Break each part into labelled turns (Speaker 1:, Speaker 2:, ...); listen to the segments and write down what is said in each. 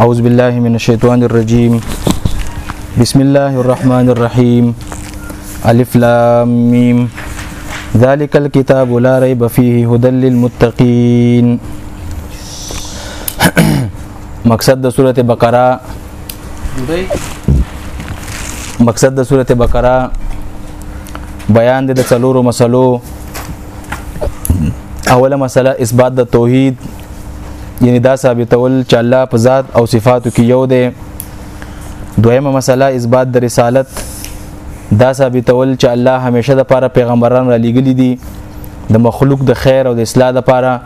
Speaker 1: اعوذ بالله من الشیطان الرجیم بسم الله الرحمن الرحیم الف لام میم ذالک الكتاب لا ریب فیه هدى للمتقین مقصد د سوره بقره مقصد د سوره بقره بیان د څلورو مسلو اوله مسله اثبات د توحید یعنی دا ثابتول چې الله په ذات او صفاتو کې یو دی دویمه مسله اثبات د رسالت دا ثابتول چې الله همیشه د پاره پیغمبران را لېږلي دي د مخلوق د خیر او د اصلاح لپاره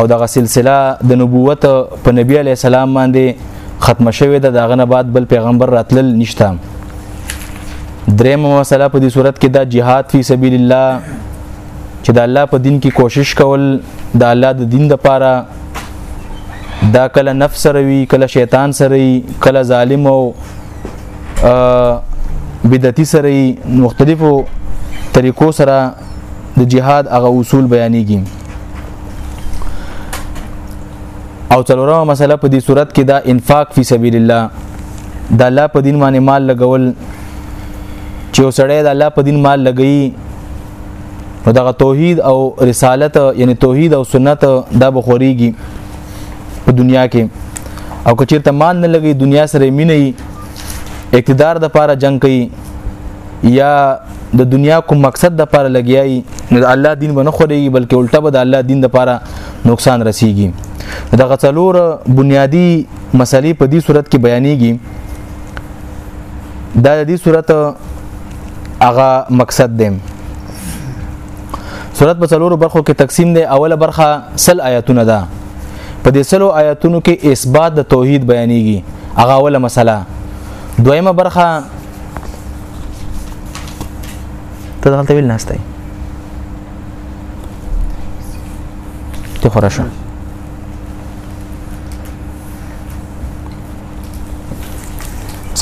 Speaker 1: او دغه سلسله د نبوت په نبی علی السلام باندې ختم شوه د داغه نه بعد بل پیغمبر راتلل نشته درېمه مسله په دې صورت کې دا جهاد فی سبیل الله چې د الله په دین کې کوشش کول د الله د دین د پاره دا کله نفس سره وي کله شیطان سره وي کله ظالم او بدعتي سره مختلفو طریقو سره د جهاد هغه اصول بیانېږي او څلورمه مسله په دې صورت کې دا انفاق فی سبیل الله د الله په دین باندې مال لګول چې وسړی د الله په دین مال لګئی نو دغه توحید او رسالت یعنی توحید او سنت دا بخوریږي په دنیا کې او که چیرته مان نه لګي دنیا سره مینه اقتدار د پاره جنگ کوي یا د دنیا کوم مقصد د پاره لګیایي نو د الله دین به نه خوري بلکې الټه به د الله دین د پاره نقصان رسیږي دغه څلور بنیادی مسلې په دې صورت کې بیانېږي دا د دې صورت هغه مقصد دی صورت په څلورو برخو کې تقسیم دی اوله برخه سل آیاتونه ده په دې سلو آیاتونو کې اثبات د توحید بیانېږي هغه اوله مسله دویمه برخه ته دلته ویل نهستی ته خورا شو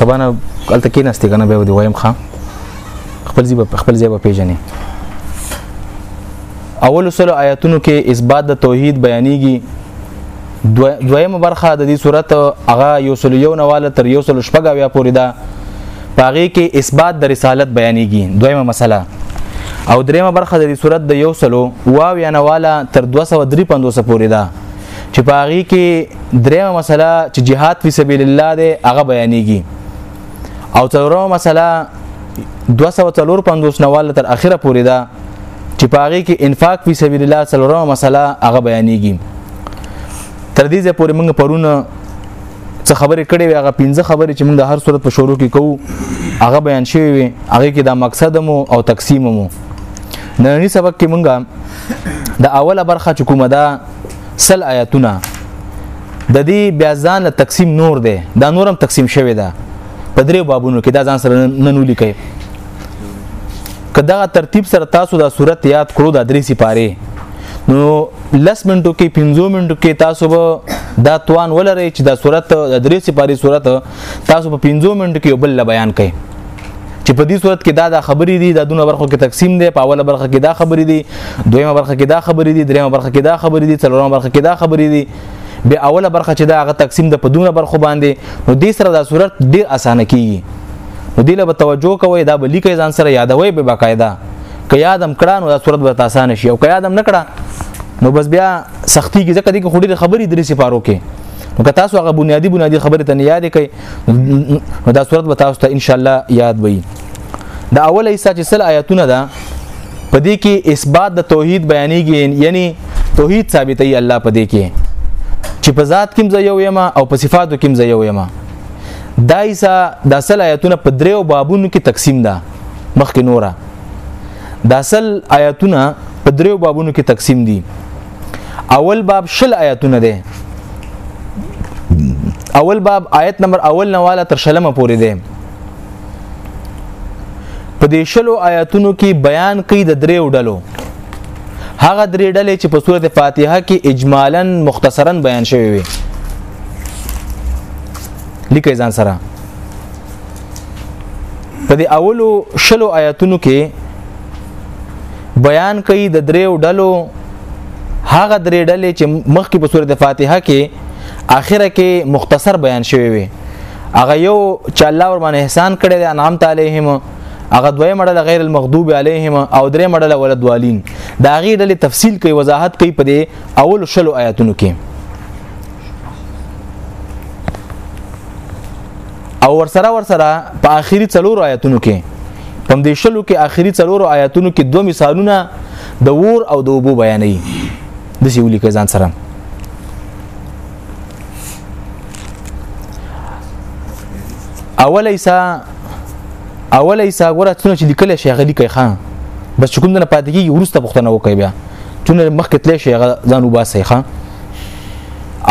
Speaker 1: سبا نه الته کې نهسته کنه به دی وایم خا خپل ځای خپل ځای په پیژنې اول سره آیاتونو کې اثبات د توحید بیانېږي دویمه برخه د دې صورت هغه یو سل یو نواله تر یو سل شپږ بیا پورې ده پاغي کې اثبات د رسالت بیانېږي دویمه مسله او دریمه برخه د دې صورت د یو سلو واو یا نواله تر 253 پورې ده چې په هغه کې درېمه مسله چې جهاد فی سبیل الله دی هغه بیانېږي او څلورمه مسله 253 نواله تر اخره پورې ده چې په هغه کې انفاق فی سبیل الله څلورمه مسله هغه بیانېږي تر دې ځې پورې موږ پرونه څه خبرې کړې وي هغه پنځه خبرې چې موږ د هر صورت په شروع کې کوو هغه بیان شوی وي هغه کې دا مقصد مو او تقسیم مو نننی سبق کې موږ د اوله برخه چې کومه ده سل آیاتونه د دې بیا ځان له تقسیم نور دی دا نورم تقسیم شوی ده په درې بابونو کې دا ځان سره نن ولیکئ که دغه ترتیب سره تاسو دا صورت یاد کړو دا درې سپاره نو لس منټو کې 15 منټو کې تاسو به دا توان ولرئ چې دا صورت د درې سپاري صورت تاسو په 15 منټو کې بل بیان کړئ چې په دې صورت کې دا د خبرې دي د دونه برخو کې تقسیم دی په اوله برخه کې دا خبرې دي دویمه برخه کې دا خبرې دي دریمه برخه کې دا خبرې دي څلورمه برخه کې دا خبرې دي بیا اوله برخه چې دا هغه تقسیم د په دونه برخو باندې نو دې سره دا صورت ډیر اسانه کیږي نو دې له توجه کوی دا به لیکي ځان سره یادوي به باقاعده که یادم کړه نو دا صورت به اسانه شي او که یادم نه کړه نو بس بیا سختی کې ځکه دې خوري خبرې درې سپارو کې نو که تاسو هغه بنیادی بنیادی خبره ته نه یاد کړئ نو دا صورت به تاسو ته ان شاء الله یاد وي دا اوله حصہ چې سل آیاتونه ده په دې کې اثبات د توحید بیانېږي یعنی توحید ثابتې الله په دې کې چې په ذات کې مزه یو یما او په صفاتو کې مزه یو یما دا ایسا د اصل آیاتونه په دریو بابونو کې تقسیم ده مخکې نوره د اصل آیاتونه په دریو بابونو کې تقسیم دي اول باب شل آیاتونه ده اول باب آیت نمبر اول نواله تر شلمه پورې ده په دې شلو آیاتونو کې بیان کوي د درې ډلو هغه درې ډلې چې په سورته فاتحه کې اجمالا مختصرا بیان شوی وي لیکي ځان سره په دې اولو شلو آیاتونو کې بیان کوي د دریو ډلو هغه درې ډلې چې مخکې په سورته فاتحه کې اخره کې مختصر بیان شوی وي هغه یو چې الله ورمان احسان کړی دی انعام تعالیهم هغه دوی مړه غیر المغضوب علیهم او درې مړه ولدوالین دا غي ډلې تفصیل کوي وضاحت کوي په دې اول شلو آیاتونو کې او ورسره ورسره په آخري څلورو آیاتونو کې پم دې شلو کې آخري څلورو آیاتونو کې دوه مثالونه د ور او د وبو بیانې د سی ولي کې ځان سره اولیس اولیس غره څونه چې لیکل شي غلي کوي خان بس کوم نه پاتې کیږي ورسته پښتنه وکي بیا چونه مخکې تلې شي هغه ځان وباسي ښا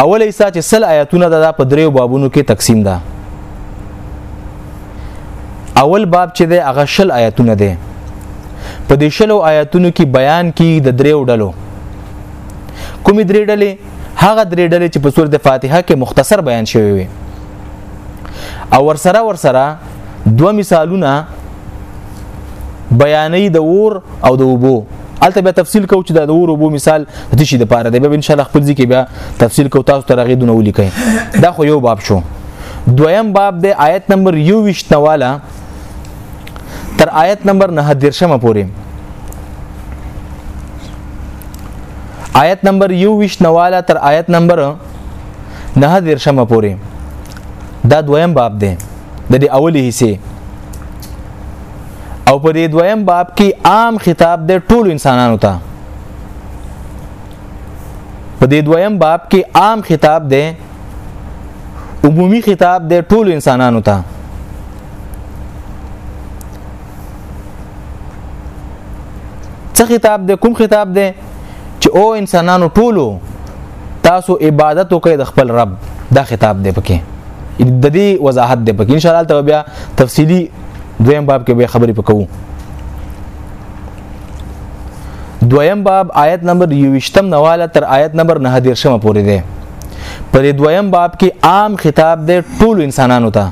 Speaker 1: اول ایسا چې سل آیاتونه د په دریو بابونو کې تقسیم ده اول باب چې ده هغه شل آیاتونه ده په دې شلو آیاتونو کې بیان کې د دریو ډلو کومې درې ډلې هغه درې ډلې چې په سورته فاتحه کې مختصر بیان شوی وي او ورسره ورسره دوه مثالونه بیانې د ور او د وبو البته به تفصیل کو چې د ور وبو مثال د شي د پاره دی به ان شاء الله خپل ځکه بیا تفصیل کو تاسو ته راغې دونه ولیکئ دا خو یو باب شو دویم باب د آیت نمبر 21 نواله تر آیت نمبر 9 درشمه پورې آیت نمبر 21 نواله تر آیت نمبر 9 درشمه پورې دا دویم باب دی د دې اولی حصے او په دې دویم باب کې عام خطاب دی ټول انسانانو ته په دې دویم باب کې عام خطاب دی عمومي خطاب دی ټول انسانانو ته څه خطاب دی کوم خطاب دی چې او انسانانو ټولو تاسو عبادت وکړئ د خپل رب دا خطاب دی پکې د دې وضاحت دی پکې ان شاء الله بیا تفصیلی دویم باب کې به خبرې پکوو دویم باب آیت نمبر 28 نواله تر آیت نمبر 9 درشمه پورې دی په دې دویم باب کې عام خطاب دی ټول انسانانو ته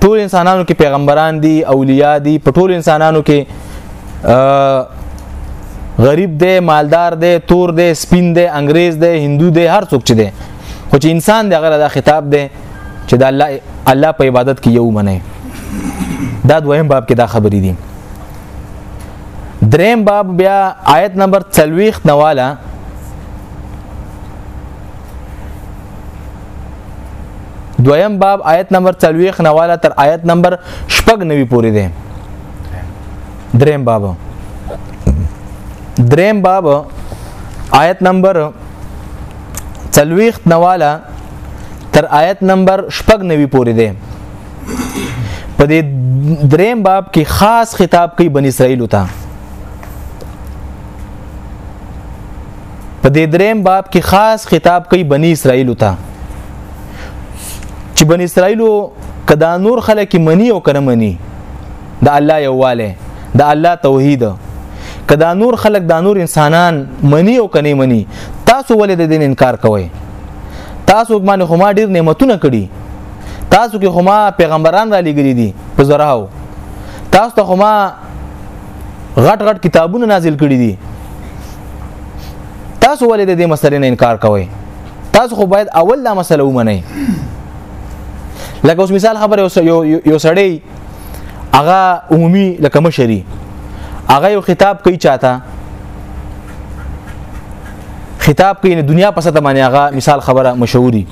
Speaker 1: ټول انسانانو کې پیغمبران دي اولیاء دي په ټول انسانانو کې غریب دی مالدار دی تور دی سپین دی انګريز دی هندو دی هر څوک چې دی خو چې انسان دی هغه دا خطاب دی چې د الله الله په عبادت کې یو منه دا دویم باب کې دا خبرې دي دریم باب بیا آیت نمبر 40 نواله دویم باب آیت نمبر 40 نواله تر آیت نمبر 9 نوي پورې دی دریم باب دریم باب آیت نمبر 40 نواله تر آیت نمبر 9 نوي پورې دی په دې دریم باب کې خاص خطاب کوي بنی اسرائیل ته په دې دریم باب کې خاص خطاب کوي بنی اسرائیل ته چې بنی اسرائیل کدا نور خلک منی او کنه منی د الله یواله د الله توحید کدا نور خلک دا نور انسانان منی او کنه منی تاسو ولې د دین انکار کوئ تاسو باندې خو ما ډیر نعمتونه کړی تاسو کې خو ما پیغمبران را لګری دي په زراو تاسو ته خو ما غټ غټ کتابونه نازل کړي دي تاسو ولې د دې مسلې نه انکار کوئ تاسو خو باید اول دا مسله ومنئ لکه اوس مثال خبره یو یو سړی هغه عمومي لکه مشري هغه یو خطاب کوي چاته خطاب کوي د دنیا په سطح باندې هغه مثال خبره مشهوري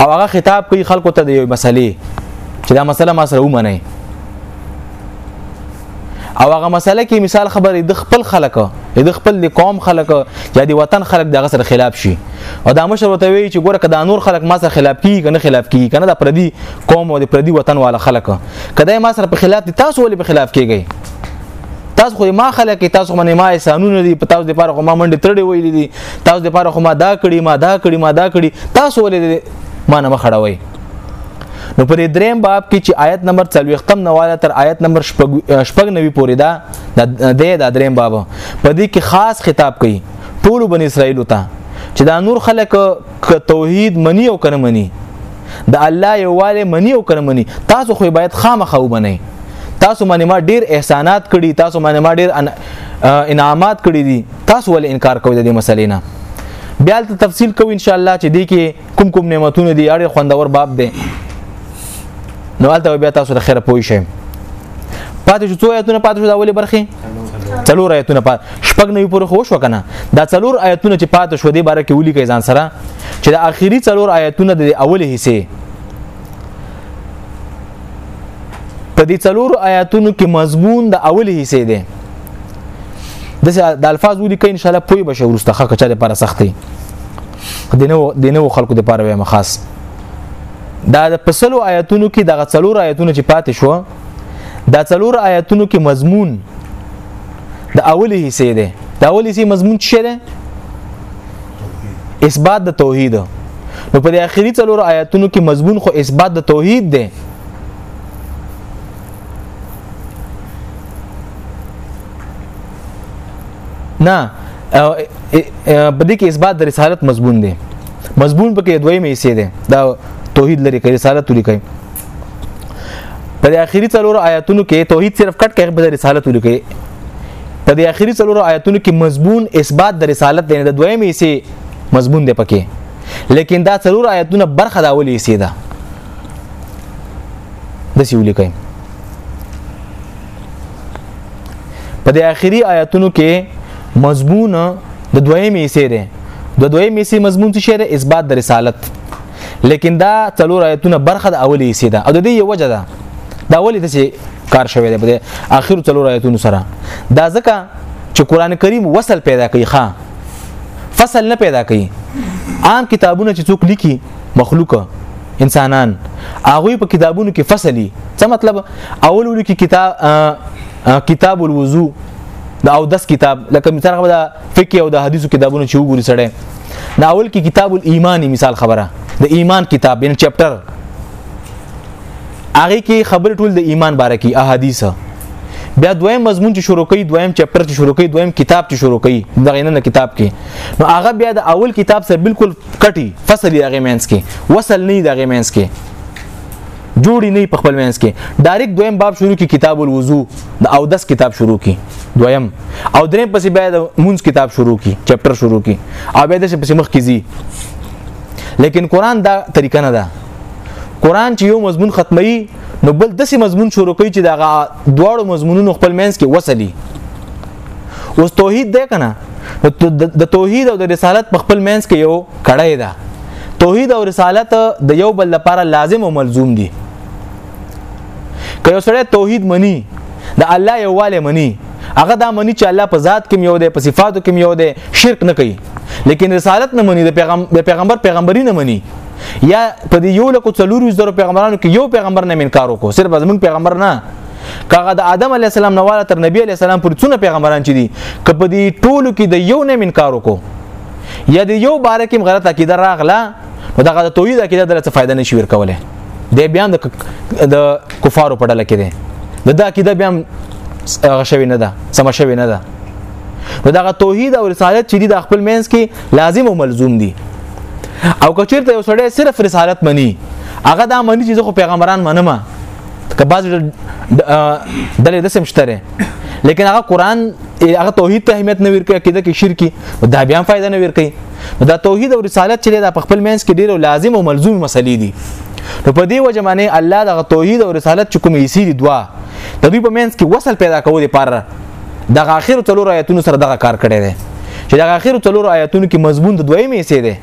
Speaker 1: او هغه خطاب کوي خلکو ته د یو مسلې چې دا مسله ما سره ومنئ او هغه مسله کې مثال خبرې د خپل خلک د خپل د قوم خلک یا د وطن خلک دغه سره خلاف شي او دا مشر وته وی چې ګوره کدا نور خلک ما سره خلاف کی کنه خلاف کی کنه د پردي قوم او د پردي وطن والا خلک کدا ما سره په خلاف دي تاسو ولې په خلاف کیږي تاسو خو ما خلک تاسو باندې ما احسانونه دي په تاسو د پاره خو ما منډه ترډي ویلې دي تاسو د پاره خو ما دا کړی ما دا کړی ما دا کړی تاسو ولې ما نه مخړوي نو په دې دریم باب کې چې آیت نمبر 40 نواله تر آیت نمبر 99 پورې دا د د دریم باب په دې کې خاص خطاب کوي ټول بن اسرائیل ته چې دا نور خلک ک توحید منی او کنه منی د الله یواله منی او کنه منی تاسو خو باید خامخه وبنئ تاسو باندې ما ډیر احسانات کړي تاسو باندې ما ډیر انعامات کړي دي تاسو ول انکار کوئ د دې مسلې نه بیا تفصیل کوو ان شاء الله چې دې کې کوم کوم نعمتونه دي اړ خوندور باب دی نو البته بیا تاسو د خیر پوي شئ پاتې شو څو آیتونه پاتې شو د اولې برخې څلور آیتونه پات شپږ نه پورې خو شو کنه دا څلور آیتونه چې پاتې شو دې باره کې ولي کې ځان سره چې د آخري څلور آیتونه د اولې حصے په دې څلور آیتونو کې مضمون د اولې حصے دی دسه د الفاظ ولیکئ ان شاء الله پوي بشه ورسته خه کچا لپاره سختي دینو دینو خلکو لپاره وایم خاص دا د پسلو آیاتونو کې دغه څلور آیاتونو چې پاتې شو دا څلور آیاتونو کې مضمون د اولی حصے ده دا اولی حصے مضمون څه ده اثبات د توحید نو په اخیری څلور آیاتونو کې مضمون خو اثبات د توحید ده نه په دې کې اثبات د رسالت مضمون دی مضمون پکې دوی مې سي دی دا توحید لري کې رسالت لري کوي په دې اخیری څلور آیاتونو کې توحید صرف کټ کې په رسالت لري کوي په دې اخیری څلور آیاتونو کې مضمون اثبات د رسالت دی د دوی مې سي مضمون دی پکې لیکن دا څلور آیاتونه برخه دا ولې سي ده د سی ولیکئ په د اخیری آیاتونو کې مضمون د دویم حصے دی د دویم حصے مضمون څه شی اثبات د رسالت لیکن دا څلور آیاتونه برخه د اولی حصے ده او د دې یو وجه ده دا ولې د کار شوی دی په اخر څلور آیاتونو سره دا ځکه چې قران کریم وصل پیدا کوي ښا فصل نه پیدا کوي عام کتابونه چې څوک لیکي مخلوق انسانان هغه په کتابونو کې فصلی څه مطلب اول ولو کې کتاب کتاب الوضو دا او دس کتاب لکه مثال خبره فقه او د حدیثو کتابونو چې وګوري سړی دا اول کې کتاب الایمان مثال خبره د ایمان کتاب یعنی چپټر هغه کې خبر ټول د ایمان باره کې احادیث بیا دویم مضمون چې شروع کړي دویم چپټر چې شروع کړي دویم کتاب چې شروع کړي دغه نه کتاب کې نو هغه بیا د اول کتاب سره بالکل کټي فصل یې هغه مینس کې وصل نه د هغه مینس کې جوړی نه په خپل مینس کې ډایرک دویم باب شروع کی کتاب الوضو د او 10 کتاب شروع کی دویم او درې پسې بیا د مونږ کتاب شروع کی چپټر شروع کی او بیا د پسې مخ کیږي لیکن قران دا طریقه نه ده قران چې یو مضمون ختمي نو بل دسې مضمون شروع کوي چې دا دواړو مضمونونو خپل مینس کې وصلي اوس توحید ده کنه د توحید او د رسالت په خپل مینس کې یو کړای ده توحید او رسالت د یو بل لپاره لازم او ملزوم دي که یو سره توحید منی د الله یواله منی هغه دا منی چې الله په ذات کې یو دی په صفاتو کې یو دی شرک نه کوي لیکن رسالت نه منی د پیغام د پیغمبر پیغمبري نه منی یا په دې یو لکه څلور زره پیغمبرانو کې یو پیغمبر نه منکار وکړو صرف زمون پیغمبر نه کاغه د آدم علی السلام نواله تر نبی علی السلام پر څونه پیغمبران چي دي کپه دي ټولو کې د یو نه منکار وکړو یا د یو باره کې غلط عقیده راغله نو دغه د توحید عقیده دلته فائدہ نشي ورکوله د بیان د د کفارو په ډله کې دي د دا عقیده بیا غشوي نه ده سم شوي نه ده نو دغه توحید او رسالت چې دي د خپل مینس کې لازم او ملزوم دي او کچیرته یو سړی صرف رسالت مني هغه دا مني چې زه خو پیغمبران منم که بعض دلې د سم شته لیکن هغه قران هغه توحید ته اهمیت نه ورکړي کېده کې شرکی دا بیا فائدہ نه ورکړي دا توحید او رسالت چې دا په خپل مینس کې ډیرو لازم او ملزوم مسلې دي نو په دې وجه باندې الله د توحید او رسالت چې کوم یې دي دوا د دوی په مینس کې وصل پیدا کوو دي پر د اخر تلور آیتونو سره دغه کار کړی دی چې د اخر تلور آیتونو کې مضمون د دویمې حصے دی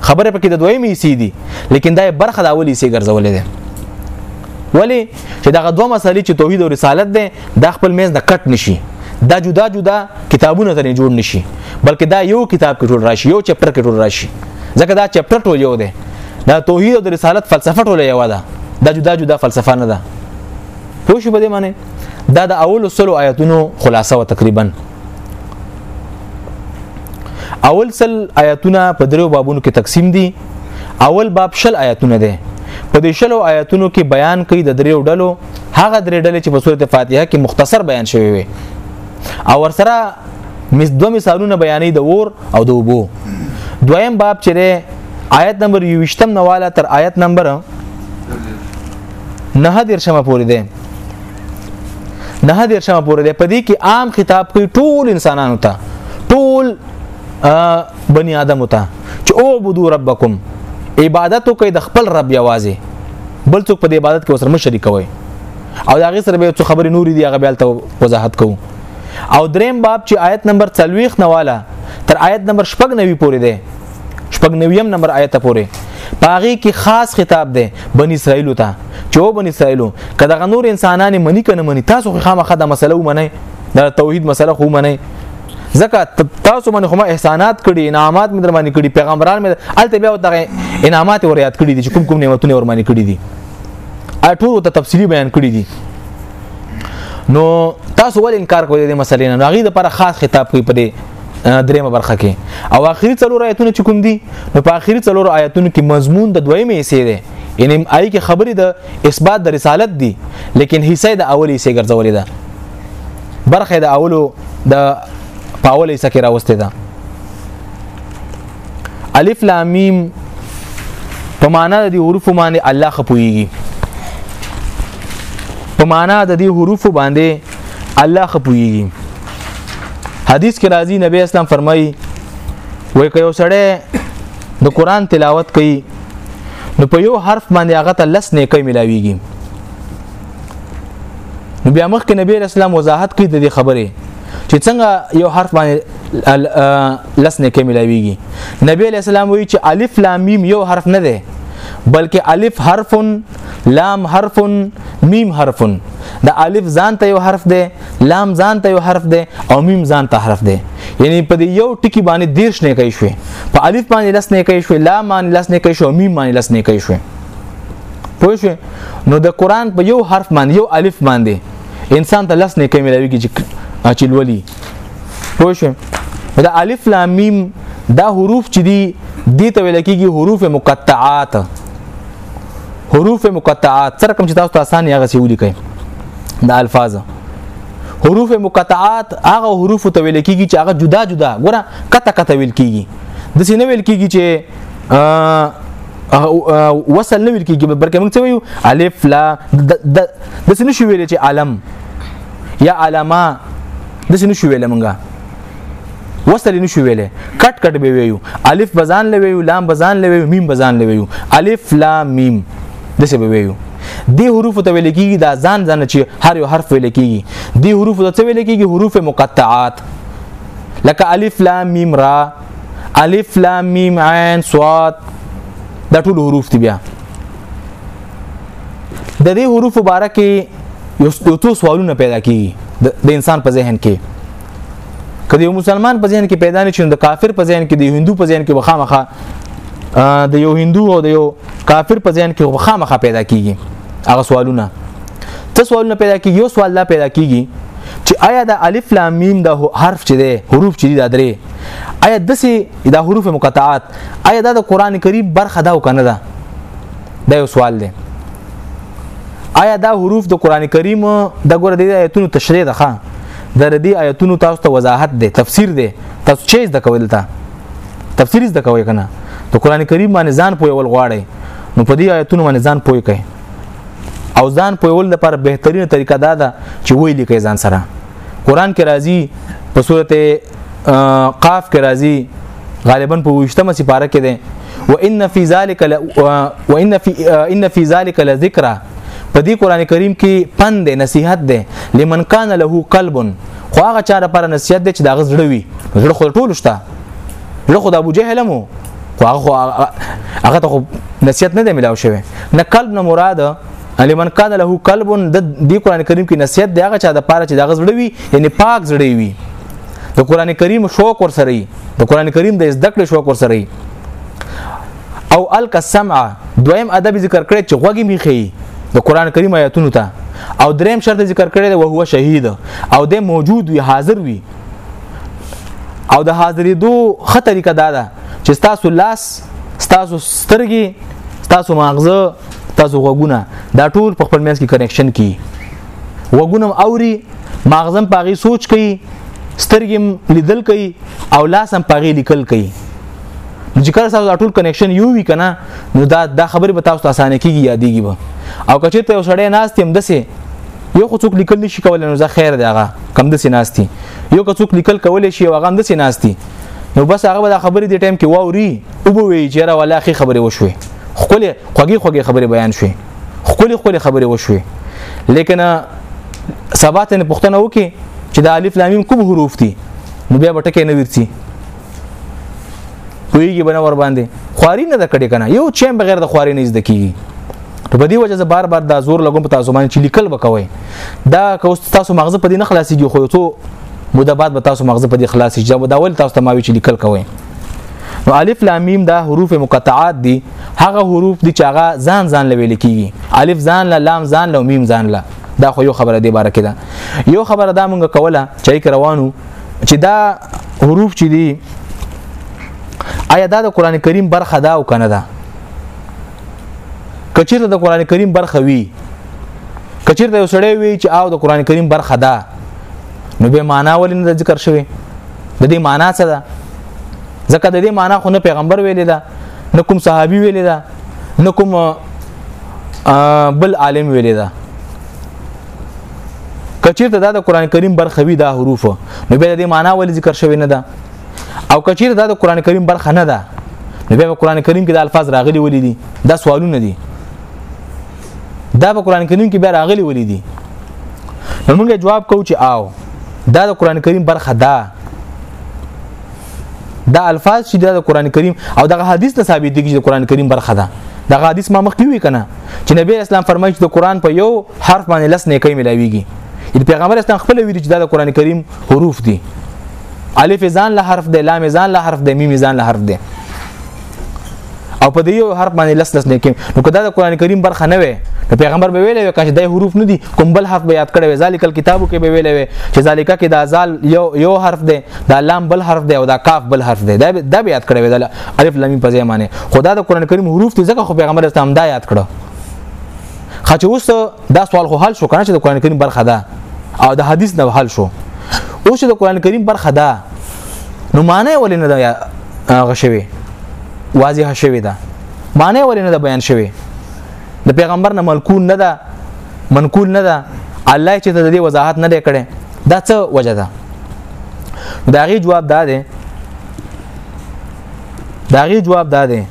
Speaker 1: خبره پکې د دویمې حصې دي لیکن دا برخه د اولې حصې ګرځولې ده ولی چې دغه دوه مسلې چې توحید او رسالت ده دا خپل میز نه کټ نشي دا جدا جدا کتابونه ته جوړ نشي بلکې دا یو کتاب کې ټول راشي یو چپټر کې ټول راشي ځکه دا چپټر ټول یو دی دا توحید او رسالت فلسفه ټول یو ده دا جدا جدا فلسفه نه ده پوه شو په دې معنی دا د اول سلو آیاتونو خلاصه و تقریبا اول سل آیاتونه په دریو بابونو کې تقسیم دي اول باب شل آیاتونه دي په دې شلو آیاتونو کې بیان کوي د دریو ډلو هغه درې ډلې چې په سورته فاتحه کې مختصر بیان شوی وي او ورسره مس دو مثالونه بیانې د اور او د وبو دویم باب چې آیت نمبر 28 نواله تر آیت نمبر نه درشمه پورې ده نه دیر شمه پورې دی په دې کې عام خطاب کوي ټول انسانانو ته ټول بنی آدم ته چې او عبدو ربکم عبادت کوي د خپل رب یوازې بل څوک په دې عبادت کې وسره مشرک کوي او دا غي سره به څه خبرې نورې دی هغه بیا ته وضاحت کوو او دریم باب چې آیت نمبر 40 نواله تر آیت نمبر 9 پورې دی شپږ نویم نمبر آیت پورې پاغي کې خاص خطاب دی بنی اسرائیل ته چې او بنی اسرائیل کله غنور انسانان منی کنه منی تاسو خو خامخا د مسله ومنئ د توحید مسله خو ومنئ ځکه تاسو باندې کوم احسانات کړي انعامات مې در باندې کړي پیغمبران مې الته بیا دغه انعامات ور یاد کړي دي چې کوم کوم نعمتونه ور باندې کړي دي اټول ته تفصیلی بیان کړي دي نو تاسو ول انکار کوئ د مسلې نه هغه د پر خاص خطاب کوي په دې دریمه برخه کې او اخري څلور آیتونه چې کوم دي نو په اخري څلور آیتونو کې مضمون د دویمې حصے دی یعنی آی کې خبرې د اثبات د رسالت دي لیکن حصہ د اولې حصے ګرځولې ده برخه د اولو د پاول حصہ کې راوستي ده الف لام میم په معنا د حروف باندې الله خپويږي په معنا د دې حروف باندې الله خپويږي حدیث کې راځي نبی اسلام فرمایي وای که یو سړی د قران تلاوت کوي نو په یو حرف باندې هغه ته لس نه کوي ملاويږي نو بیا مخکې نبی اسلام وضاحت کوي د دې خبرې چې څنګه یو حرف باندې لس نه کوي ملاويږي نبی اسلام وایي چې الف لام میم یو حرف نه دی بلکې الف حرف لام حرف میم حرف د الف ځان ته یو حرف دی لام ځان ته یو حرف دی او میم ځان ته حرف دی یعنی په دې یو ټکی باندې دیر شنه کوي شوې په الف باندې لس نه کوي شوې لام باندې لس نه کوي شوې میم باندې لس نه کوي شوې پوه شو نو د قران په یو حرف باندې یو الف باندې انسان ته لس نه کوي ملاوي کې چې لولي پوه شو دا الف لام میم دا حروف چې دي دې ته ویل کېږي حروف مقطعات حروف مقطعات سره کوم چې تاسو ته اسانه هغه سی ولیکئ د الفاظ حروف مقطعات هغه حروف ته ویل کیږي چې هغه جدا جدا ګوره کته کته ویل کیږي د سینې ویل کیږي چې وصل نه ویل کیږي بلکې موږ څه ویو الف لا د سینې شو ویل چې علم یا علما د سینې شو ویل موږ وسلی نشو ویلې کټ کټ به ویو الف بزان لویو لام بزان لویو میم بزان لویو الف لام میم دسه به ویو دی حروف ته ویل کیږي دا ځان ځان چې هر یو حرف ویل کیږي دی حروف ته څه ویل کیږي حروف مقطعات لکه الف لام میم را الف لام میم عین صاد دا ټول حروف دي بیا د دې حروف مبارکه یو څو سوالونه پیدا کیږي د انسان په ذهن کې کله یو مسلمان په ځین کې پیدا نه شي د کافر په ځین کې د هندو په ځین کې وخامخه د یو هندو او د یو کافر په ځین کې وخامخه پیدا کیږي هغه سوالونه ته سوالونه پیدا کیږي یو سوال لا پیدا کیږي چې آیا د الف لام میم د حرف چې دی حروف چې دی دا درې آیا دسي د حروف مقطعات آیا دا د قران کریم برخه دا کنه ده دا یو سوال دی آیا دا حروف د قران کریم د ګور د آیتونو تشریح ده د ردی آیتونو تاسو ته وضاحت ده تفسیر ده تاسو چی زده کوئ دلته تفسیر زده کوئ کنه د قران کریم باندې ځان پوی ول غواړي نو په دې آیتونو باندې ځان پوی کړئ او ځان پوی ول لپاره بهترینه طریقه دا ده چې ویل کې ځان سره قران کې راځي په سورته قاف کې راځي غالبا په وشتمه سپاره کې ده وان فی ذلک ل... وان فی ان فی ذلک لذکر په دې قران کریم کې پند نصیحت ده لمن کان له قلب خو هغه چا لپاره نصیحت ده چې دا غزړه وي غړ خو ټول شته غړ خو د ابو جهل مو خو هغه هغه ته نصیحت نه دی ملاو شوی نه قلب نه مراد علی من کان له قلب د دې قران کریم کې نصیحت دی هغه چا د پاره چې د غزړوي یعنی پاک زړوي د قران کریم شوق ور سره د قران کریم د زده کړې شوق ور سره او الک السمع دویم ادب ذکر کړی چې غوږی میخي د قران کریم آیاتونو ته او دریم شرط ذکر کړی دی او هو شهید او د موجود وي حاضر وي او د حاضرېدو خه طریقه دا ده چې تاسو لاس تاسو سترګې تاسو ماغزه تاسو غوګونه دا ټول په خپل منځ کې کنیکشن کی وګونم اوري ماغزم پاغي سوچ کوي سترګم لیدل کوي او لاسم پاغي لیکل کوي چې کله تاسو ټول کنیکشن یو وی کنه نو دا دا خبره به تاسو اسانه کیږي یادېږي به او کچې ته یو سړی ناست هم دسه یو خو څوک لیکل نشي کولای نو زه خیر دی هغه کم دسه ناشتي یو که څوک لیکل کولای شي هغه هم دسه ناشتي نو بس هغه دا خبره دی ټایم کې واوري او به وی چې را ولا خې خبره وشوي خپل خوږی خوږی خبره بیان شوي خولي خولي خبرې وشوي لیکن سبا ته پښتنه وکي چې د الف لام کوم حروف دي نو بیا بټکه نه ورسي پویږي بنا ور باندې خواري نه د کړي کنه یو چیم بغیر د خواري نه زده کیږي په دې وجه زه بار بار دا زور لګوم په تاسو باندې چې لیکل وکوي دا که اوس تاسو مغز په دې نه خلاصيږي خو یو څو مده بعد به تاسو مغز په دې خلاصي چې دا ول تاسو ته ماوي چې لیکل کوي نو الف لام میم دا حروف مقطعات دي هغه حروف دي چې هغه ځان ځان لوي لیکيږي الف ځان لا لام ځان لا میم ځان لا دا خو یو خبره دی بار کې دا یو خبره دا مونږ کوله چې روانو چې دا حروف چې دي آیا دا د قران کریم برخه دا او کنه دا کچیر د قران کریم برخه وی کچیر د وسړی وی چې او د قران کریم برخه دا نو به معنا ولې نه ذکر شوی د دې معنا څه ده ځکه د دې معنا خو نه پیغمبر ویلې ده نه کوم صحابي ویلې ده نه کوم بل عالم ویلې ده کچیرته دا د قران کریم برخه وی دا حروف نو به د دې معنا ول ذکر شوی نه ده او کچیرته دا د قران کریم برخه نه ده نو به قران کریم کې د الفاظ راغلي ولې دي دا سوالونه دي دا په قران کریم کې بیا راغلي ولې دي نو موږ جواب کوو چې آو دا د قران کریم برخه ده دا الفاظ چې د قران کریم او دغه حدیث ته ثابت دي چې د قران کریم برخه ده دا حدیث ما مخکې وی کنه چې نبی اسلام فرمایي چې د قران په یو حرف باندې لس نه کوي ملاويږي د پیغمبر اسلام خپل ویل چې دا د قران کریم حروف دي الف ځان له حرف دی لام ځان له حرف دی میم ځان له حرف دی او په دې یو حرف باندې لس لس نه کې نو کدا د قران کریم برخه نه وي نو پیغمبر به ویلې وي چې د حروف نه دي کوم بل حرف به یاد کړي ذالک الکتابو کې به ویلې وي چې ذالک کې د ازال یو یو حرف دی د لام بل حرف دی او د کاف بل حرف دی دا به یاد کړي وي د الف لام په ځای باندې خدا د قران کریم حروف ته ځکه خو پیغمبر اسلام دا یاد کړو خاچ اوس دا سوال خو حل شو کنه چې د قران کریم برخه ده او د حدیث نه حل شو او چې د قران کریم برخه ده نو معنی ولې نه ده هغه شوی واضح شوی ده معنی ولې نه ده بیان شوی د پیغمبر نه ملکون نه ده منقول نه ده الله چې د دې وضاحت نه دی کړي دا څه وجه ده دا غي جواب دا دی دا غي جواب دا دی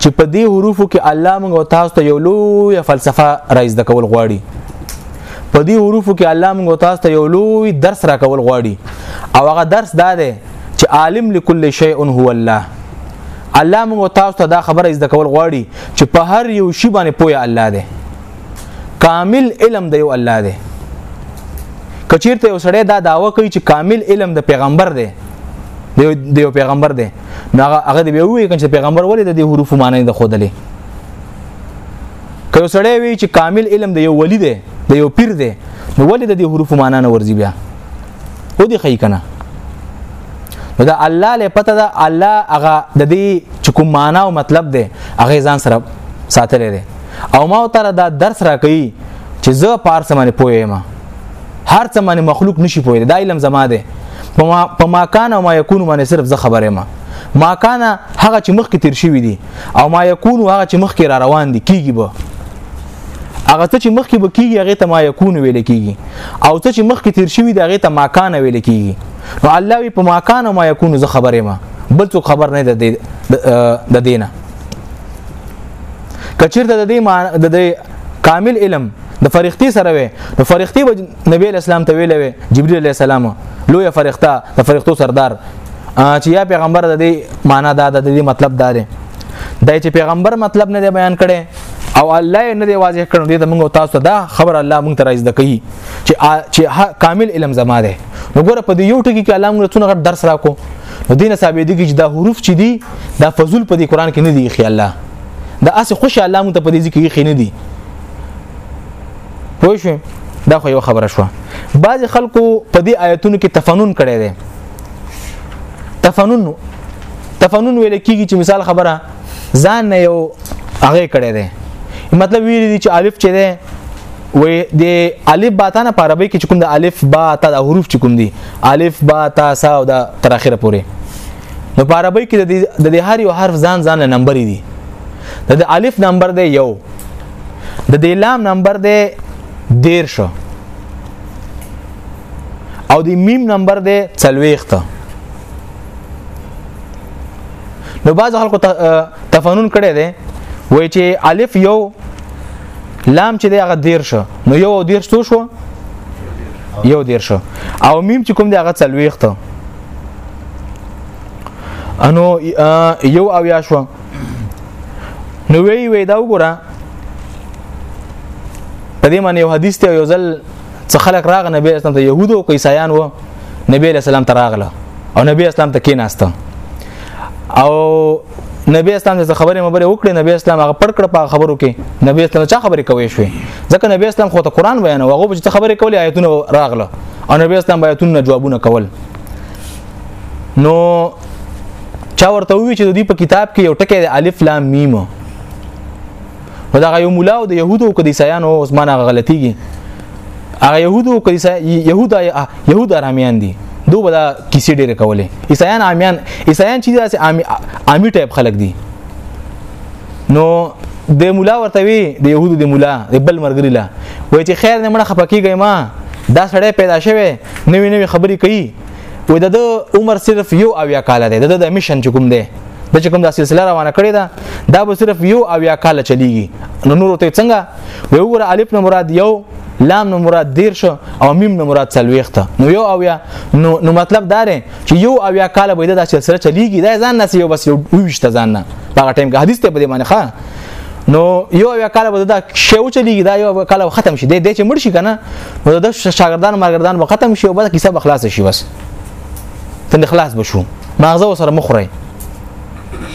Speaker 1: چې په دې حروفو کې الله موږ او تاسو ته یو لوی فلسفه راځد کول غواړي په دې حروفو کې الله موږ او تاسو ته یو لوی درس را کول غواړي او هغه درس دا دی چې عالم لكل شيء هو الله الله موږ او تاسو ته دا خبره زده کول غواړي چې په هر یو شی باندې پوهه الله دی کامل علم دی الله دی کچیرته یو سړی دا داوا کوي چې کامل علم د پیغمبر دی دی دی پیغمبر دی نو هغه دی به وی چې پیغمبر ولې د دې حروف معنی د خودلې که سړی وی چې کامل علم دی یو ولی دی د یو پیر دی نو ولې د دې حروف معنی نه ورځي بیا و دي خی کنه نو دا الله له پته دا الله هغه د دې چې کوم معنا او مطلب دی هغه ځان سره ساتلې دی او ما تر دا درس را کوي چې زه پارسمانه پوهه ما هر څه باندې مخلوق نشي پوهیدای دا علم زما دی په ما کان او ما یکون باندې صرف زه خبره ما ما کان هغه چې مخکې تیر شوی دی او ما یکون هغه چې مخکې را روان دي کیږي به هغه څه چې مخکې به کیږي هغه ته ما یکون ویل کیږي او څه چې مخکې تیر شوی دی هغه ته ما کان ویل کیږي نو الله وی په ما کان او ما یکون زه خبره ما بل څوک خبر نه ده د دینه کچیر د دې د کامل علم د فرښتې سره وي نو فرښتې به نبی اسلام ته ویلې وي جبرئیل علی السلام لوی فرښتہ د فرښتو سردار چې یا پیغمبر د دې معنا دا د دې مطلب دا دی دا چې پیغمبر مطلب نه دی بیان کړي او الله نه دی واضح کړو دې ته موږ تاسو دا خبر الله موږ ترایز د کوي چې چې کامل علم زما ده نو ګوره په دې یو ټکی کې الله موږ څونه درس راکو نو دینه ثابتېږي چې دا حروف چې دي دا فضل په دې قران کې نه دي خي الله دا اسه خوش الله مون ته په دې ذکر کې نه دي پوه شو دا خو یو خبره شو بعض خلکو په دې آیتونو کې تفنن کړي دي تفنن تفنن ویل کېږي چې مثال خبره ځان نه یو هغه کړي دي مطلب ویل دي چې الف چې ده وې د الف با تا نه په عربی کې کوم د الف با تا د حروف چې کوم دي الف با تا سا او د تر اخره پورې نو په عربی کې د د هر یو حرف ځان ځان له نمبر دي د د الف نمبر دی یو د د لام نمبر دی دیر شو او د میم نمبر دی څلويخته نو بعض خلکو تفنن کړي دي وای چې الف یو لام چې دی هغه دیر شو نو یو او دیر څو شو یو دیر شو او میم چې کوم دی هغه څلويخت انو یو او یا شو نو وی وی دا وګوره په دې باندې یو حدیث ته یو ځل څه خلک راغ نبی اسلام ته يهودو او عیسایان وو نبی اسلام ته راغله او نبی اسلام ته کېناسته او نبی اسلام د خبرې مبره وکړې نبی اسلام هغه پړ کړ په خبرو کې نبی اسلام چا خبرې کوي شوې ځکه نبی اسلام خو ته قران بیان هغه به چې خبرې کولې آیتونه راغله او نبی اسلام به آیتونه جوابونه کول نو چا ورته وی چې د دې په کتاب کې یو ټکی د الف لام میم نو دا یو مولا او د يهودو او کلیسایانو اوس معنا غلطيږي هغه يهودو او کلیسا يهودا يهود ارامیان دي دوی به دا کیسې ډېرې کولې عیسایان امیان عیسایان چې داسې عامي ټایپ خلک دي نو د مولا ورته وی د يهودو د مولا د بل مرګري لا وای چې خیر نه مړه خپکیږي ما دا سړی پیدا شوی نوې نوې خبرې کوي وای د عمر صرف یو اویا کال دی د د مشن چکم دی د چې کوم دا سلسله روانه کړې ده دا به صرف یو او یا کال چلیږي نو نور ته څنګه به وګوره الف نه مراد یو لام نه مراد دیر شو او میم نه مراد سلويخته نو یو او یا نو, نو مطلب دا دی چې یو او یا کال به دا سلسله چلیږي دا ځان نه یو بس یو ویشته ځان نه هغه ټیم کې حدیث ته بده معنی ښه نو یو یا کال به دا شی او چلیږي دا یو کال ختم شي د دې چې مړ شي کنه نو د شاګردان مرګردان به ختم شي او بس کیسه به خلاص شي بس تل خلاص بشو ماغزه وسره مخره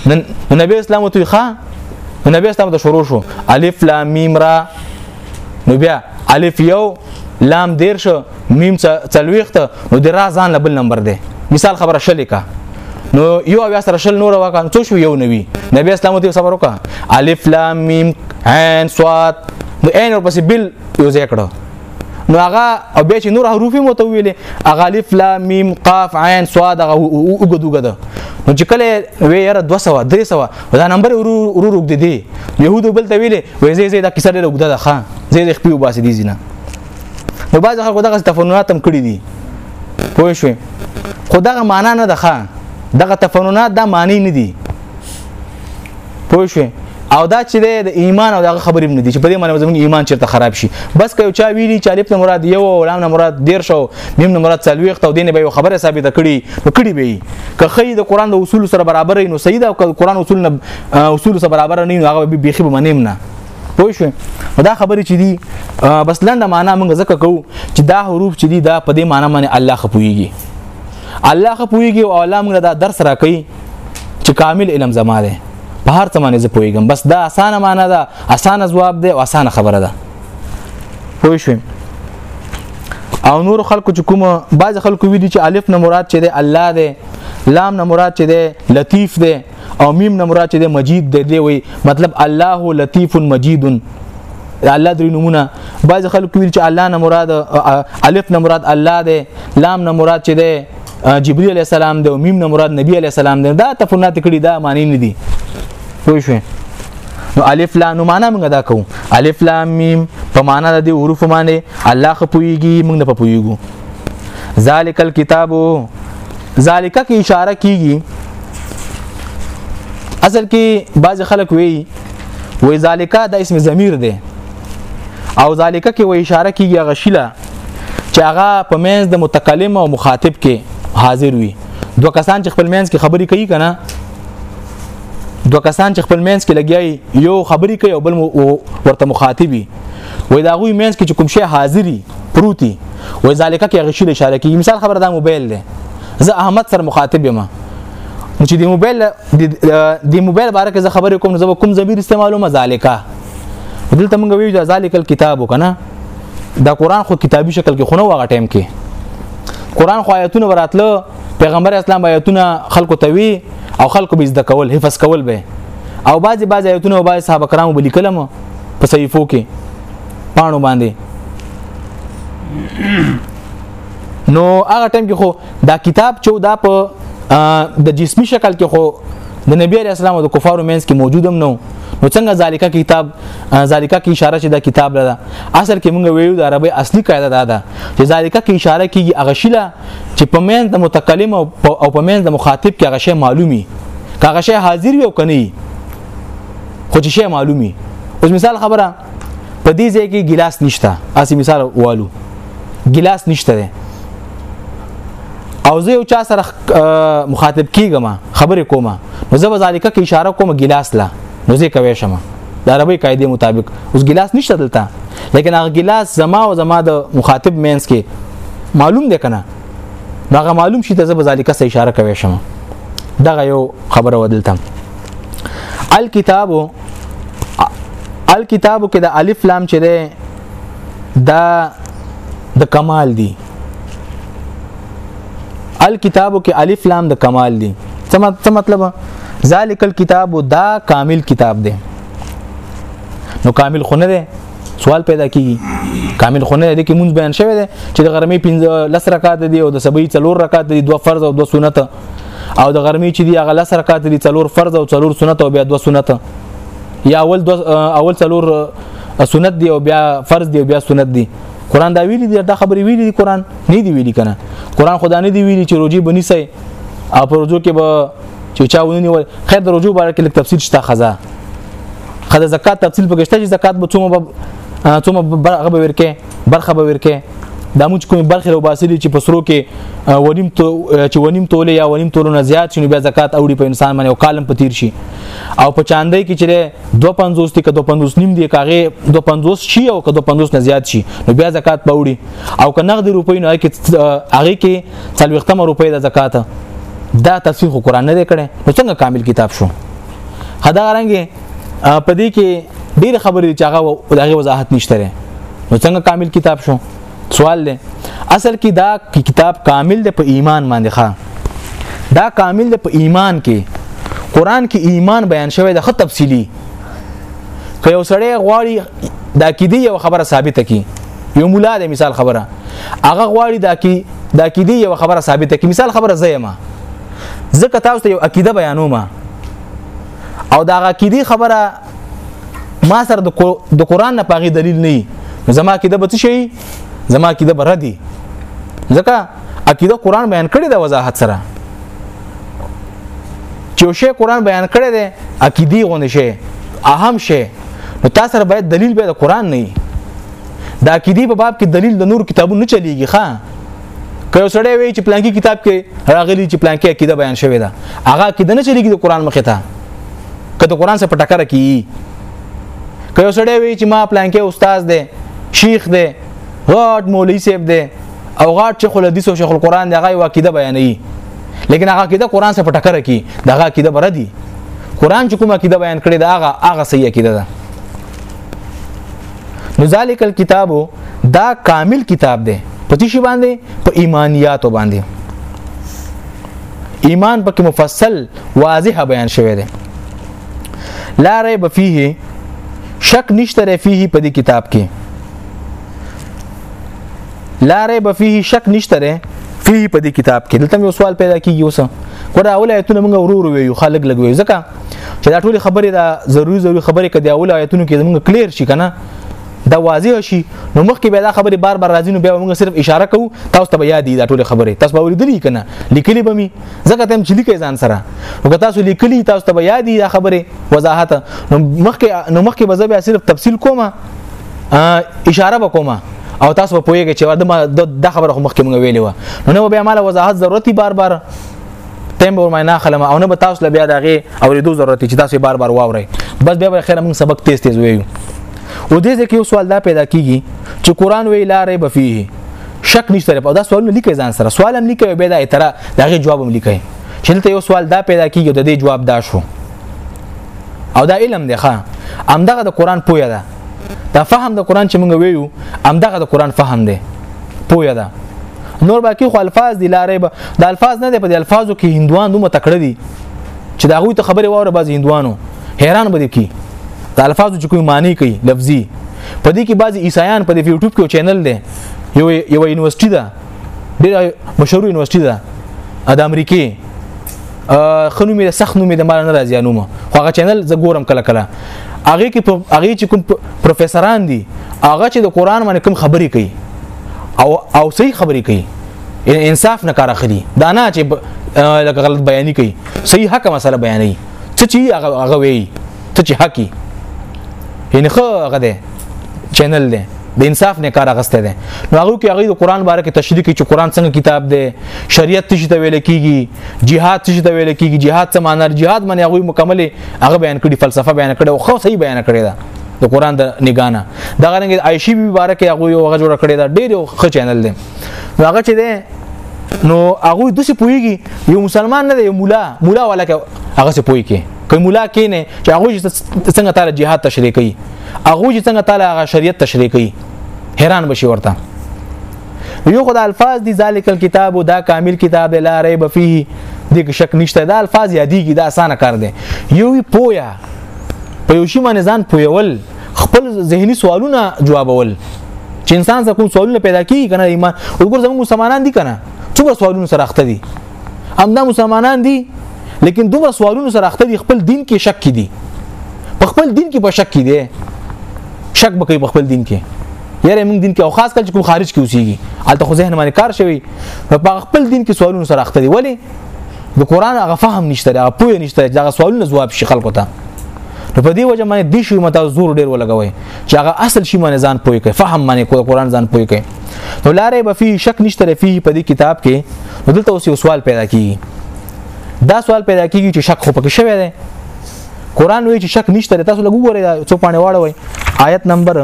Speaker 1: نن نبی اسلام ته ښا نبی اسلام ته شروع شو الف لام میم را نو بیا الف یو لام دیر شو میم څلويخت نو د را ځان لبل نمبر دی مثال خبره شلې کا نو یو بیا سره شل نور وکا څو شو یو نوي نبی اسلام ته صبر وکا الف لام میم عین صاد نو عین ورپسې بل یو ذکر نو هغه او به چې نور حروف مو ته ویلې هغه الف لام میم قاف عین صاد هغه وګدوګه ده نو چې کله وی یاره 200 300 دا نمبر ورو ورو روګ دي دي يهودو بل ته ویلې وې زې زې دا کیسه ډېر وګده ده ښا زې زې خپل وباسي دي زینه نو باز خلکو دغه تفننات هم کړی دي پوه شو خو دغه معنا نه ده ښا دغه تفننات دا معنی نه دي پوه شئ او دا چې د ایمان او دغه خبرې نه دي چې په دې معنی زموږ ایمان چیرته خراب شي بس که چا ویلي چې الف نه مراد یو او لام نه مراد ډیر شو میم نه مراد څلويخت او دینه به یو خبره ثابته کړي نو کړي به که خې د قران د اصول سره برابر نو صحیح ده او قران اصول نه اصول سره برابر نه هغه به بيخي به منیم نه پوه شو دا خبرې چې دي بس لنډه معنا موږ ځکه کوو چې دا حروف چې دي دا په دې معنا باندې الله خپويږي الله خپويږي او الله موږ دا درس راکړي چې کامل علم زما ده په هر څه باندې زه پوهیږم بس دا اسانه معنا ده اسانه ځواب ده او اسانه خبره ده پوه شوم او نور خلکو چې کوم بعض خلکو وی دي چې الف نه مراد چې ده الله ده لام نه مراد چې ده لطیف ده او میم نه مراد چې ده مجید ده دی وی مطلب الله لطیف مجید الله درې نمونه بعض خلکو ویل چې الله نه مراد الف نه مراد الله ده لام نه مراد چې ده جبريل عليه السلام دی میم نه مراد نبی عليه السلام دی دا تفنات کړي دا معنی نه دي پوه شئ نو الف لام نو معنا موږ دا کوو الف لام میم په معنا د دې حروف باندې الله خپويږي موږ نه پويګو ذالک الكتاب ذالک کی اشاره کیږي اصل کې بعض خلک وی وی ذالک د اسم ضمیر دی او ذالک کې وی اشاره کیږي غشله چې هغه په منځ د متکلم او مخاطب کې حاضر وي دوه کسان چې خپل منځ کې خبرې کوي کنه دوه کسان چې خپل منځ کې لګیاي یو خبرې کوي او بل ورته مخاطبي وای دا غوي منځ کې کوم شی حاضری پروتي وای ذالک کې هغه شی اشاره کوي مثال خبره دا موبایل دی زه احمد سره مخاطب یم چې د موبایل د موبایل باره کې زه خبرې کوم زه کوم ضمیر استعمالوم ذالکه دلته موږ ویو چې ذالک الكتاب وکنه دا قران خو کتابي شکل کې خونه واغه ټیم کې قران خو آیتونه وراتله پیغمبر اسلام آیتونه خلکو ته وی او خلکو به زده کول حفظ کول به او بعضی بعضی آیتونه او بعضی صحابه کرامو به لیکلم په صحیفو کې پاڼو باندې نو هغه ټیم کې خو دا کتاب چې دا په د جسمی شکل کې خو د نبی علی السلام او د کفارو مینس کې موجودم نو نو څنګه ذالیکا کتاب ذالیکا کی اشاره چې دا کتاب لره اصل کې مونږ ویلو د عربی اصلي قاعده دا ده چې ذالیکا کی اشاره کیږي هغه شیله چې په مین د متکلم او په مین د مخاطب کې هغه شی معلومي هغه شی حاضر وي او کني خو چې شی معلومي اوس مثال خبره په دې ځای کې ګلاس نشته اسی مثال والو ګلاس نشته ده او زه یو چا سره مخاطب کیږم خبرې کوم نو زه به ذالک کې اشاره کوم ګلاس لا نو زه کوي شمه د عربی قاعده مطابق اوس ګلاس نشته دلته لیکن هغه ګلاس زما او زما د مخاطب مینس کې معلوم دی کنه هغه معلوم شي ته زه به ذالک سره اشاره کوي شمه دغه یو خبره ودلته الکتاب الکتابو کې د الف لام چې ده دا د کمال دی الکتابو کې الف لام د کمال دی څه مطلب ذالک الکتاب دا کامل کتاب دی نو کامل خونه دی سوال پیدا کیږي کامل خونه دې کې مونږ بیان شوی دی چې د غرمې 15 لس رکعات دی او د سبې 4 رکعات دی دوه فرض او دوه سنت او د غرمې چې دی هغه لس رکعات دي څلور فرض او څلور سنت او بیا دوه سنت یا اول دو اول څلور سنت دی او بیا فرض دی او بیا سنت دی قران دا ویلي دی دا خبرې ویلي دی قران نه دی ویلي کنه قران خدا نه دی ویلي چې روجي بنی سي او پر روجو کې به چې چا ونی ول خیر د روجو باره کې تفصیل شته خزا خزا زکات تفصیل پکې شته چې زکات به څومره څومره هغه به ورکه برخه به ورکه دا موږ کوم برخه رو باسلی چې پسرو کې ونیم تو چې ونیم توله یا ونیم توله نه زیات شنو بیا زکات اوړي په انسان باندې او کالم پتیر شي او په چاندې کې چې 250 تی کده 50 نیم دی کاغه 250 شي او کده 50 نه زیات شي نو بیا زکات پوړي او که نقد روپی نه کې هغه کې څلوختم روپی د زکات دا تفسیر قرآن نه دی کړي نو څنګه کامل کتاب شو هدا رنګه په دې کې ډېر خبرې چې هغه دغه وضاحت نشته لري نو څنګه کامل کتاب شو سوال دی اصل کې دا کتاب کامل دی په ایمان باندې ښه دا کامل دی په ایمان کې قران کې ایمان بیان شوی د خط تفصیلی که یو سړی غواړي دا کې دی یو خبره ثابته کی یو مولا د مثال خبره هغه غواړي دا کې دا کې دی یو خبره ثابته کی مثال خبره زېما زه که تاسو ته یو عقیده بیانوم او دا عقیدی خبره ما سره د قران نه پاغي دلیل نه زما کې د بت شي زما کې د بردي ځکه عقیده قران بیان کړی د وضاحت سره چې شی قران بیان کړی دی عقیدی غونډه شي اهم شي نو تاسو سره باید دلیل به د قران نه دا عقیدی په باب کې دلیل د نور کتابونو نه چلیږي ښا که سړی وی چې پلانکی کتاب کې راغلی چې پلانکی عقیده بیان شوی دا هغه عقیده نه چلیږي د قران مخه ته که د قران سره پټکر کی که یو سړی وی چې ما پلانکی استاد دی شیخ دی غاټ مولوی صاحب دی او غاټ شیخ الحدیث او شیخ القران دی هغه عقیده بیانوي لیکن هغه عقیده قران سره پټکر کی دا عقیده بردي قران چې کومه عقیده بیان کړي دا هغه هغه صحیح عقیده ده نو ذالک الكتاب دا کامل کتاب دی په دې شی باندې په ایمانیاتو باندې ایمان پکې مفصل واضح بیان شوی دی لا ریب فيه شک نشته فيه په دې کتاب کې لا ریب فيه شک نشته فيه په دې کتاب کې دلته یو سوال پیدا کیږي اوس کله اول ایتونه موږ ورور ویو خلک لګوي ځکه چې دا ټول خبره دا ضروری ضروری خبره کدی اول آیتونو کې زموږ کلیر شي کنه دا واضح شي نو مخکې به دا خبره بار بار راځي نو بیا موږ صرف اشاره کوو تاسو ته بیا دی دا ټول خبره تاسو به ورېدلی کنه لیکلی به می ځکه تم چې لیکي ځان سره نو که تاسو لیکلی تاسو ته بیا دی دا خبره وضاحت نو مخکې نو مخکې به بیا صرف تفصیل کومه اشاره به کومه او تاسو په پوهیږئ چې دا خبره مخکې موږ ویلې و نو نو بیا مال وضاحت ضرورتي بار بار ټیم به ورمای نه خلم او نه به تاسو له بیا دغه اوریدو ضرورت چې تاسو بار بار واورئ بس بیا به خیر موږ سبق تیز تیز ویو و دې ځکه یو سوال دا پیدا کیږي چې قران وی لا ریب فيه شک نشته په دا سوال نه لیکي ځان سره سوال هم لیکي به دا اعتراض دغه جواب هم لیکي چې دلته یو سوال دا پیدا کیږي د دې جواب دا شو او دا علم دی ښا همدغه د قران پوهه ده دا فهم د قران چې موږ ویو همدغه د قران فهم دی پوهه ده نور باقی خو الفاظ دي لارې به د الفاظ نه دی په دې الفاظو کې هندوان دومره تکړه دي چې دا غوي ته خبره واره بعض هندوانو حیران به دي کی د الفاظو چې کوم معنی کوي لفظي په دې کې بعض عیسایان په دې یوټیوب کې چینل دی یو یو یونیورسيټي ده ډېر مشهور یونیورسيټي ده د امریکې خنومې د سخت نومې د مال نه راځي نومه خو هغه چینل زه ګورم کله کله هغه کې هغه چې کوم پروفیسوران دي هغه چې د قران باندې کوم خبرې کوي او او صحیح خبرې کوي یعنی انصاف نه کار اخلي دا نه چې لکه غلط بیانې کوي صحیح حق مسله بیانې څه چې هغه هغه وي څه چې حقي یعنی خو هغه ده چینل ده د انصاف نه کار اغسته ده نو هغه کې هغه د قران باره کې تشریح کوي چې قران څنګه کتاب ده شریعت څه ته ویل کیږي jihad څه ته ویل کیږي jihad څه معنی jihad معنی هغه مکمل هغه بیان کړي فلسفه بیان کړي او خو صحیح بیان کړي دا د قران د نگانه دا غرنګ عائشی بی مبارک هغه یو هغه جوړ کړی دا ډیر ښه چینل دی نو هغه چې دی نو هغه د څه پویږي یو مسلمان نه دی یو مولا مولا ولا هغه څه پویږي کوم مولا کینه چې هغه څنګه تعالی jihad تشریح کوي هغه څنګه تعالی هغه شریعت تشریح کوي حیران بشي ورته یو خدای الفاظ دي ذالک الكتاب دا کامل کتاب لا ریب فيه دغه شک نشته دا الفاظ یادېږي دا اسانه کار دی یو پویا په یو شی باندې ځان پویول خپل ذهني سوالونه جوابول چې انسان څخه کوم سوالونه پیدا کیږي کنه ایمان وګور زموږ مسلمانان دي کنه څومره سوالونه سره اخته دي همدا مسلمانان دي لیکن دومره سوالونه سره اخته دي خپل دین کې شک دي په خپل دین کې په شک دي شک به کوي په خپل دین کې یاره موږ دین کې او خاص کله کوم خارج کې اوسېږي الته خو ذهن باندې کار شوی په خپل دین کې سوالونه سره اخته دي ولی د قران هغه فهم نشته هغه پوهه نشته دا سوالونه جواب شي خلکو ته نو په دې وجه باندې د شی متا زور ډیر ولګوي چې هغه اصل شی باندې ځان پوي کوي فهم باندې کو قرآن ځان پوي کوي نو لارې به فيه شک نشته فيه په دې کتاب کې نو دلته اوس یو سوال پیدا کیږي دا سوال پیدا کیږي چې شک خو پکې شوی دی قران وی چې شک نشته تاسو لګو غوري څو پانه واړوي آیت نمبر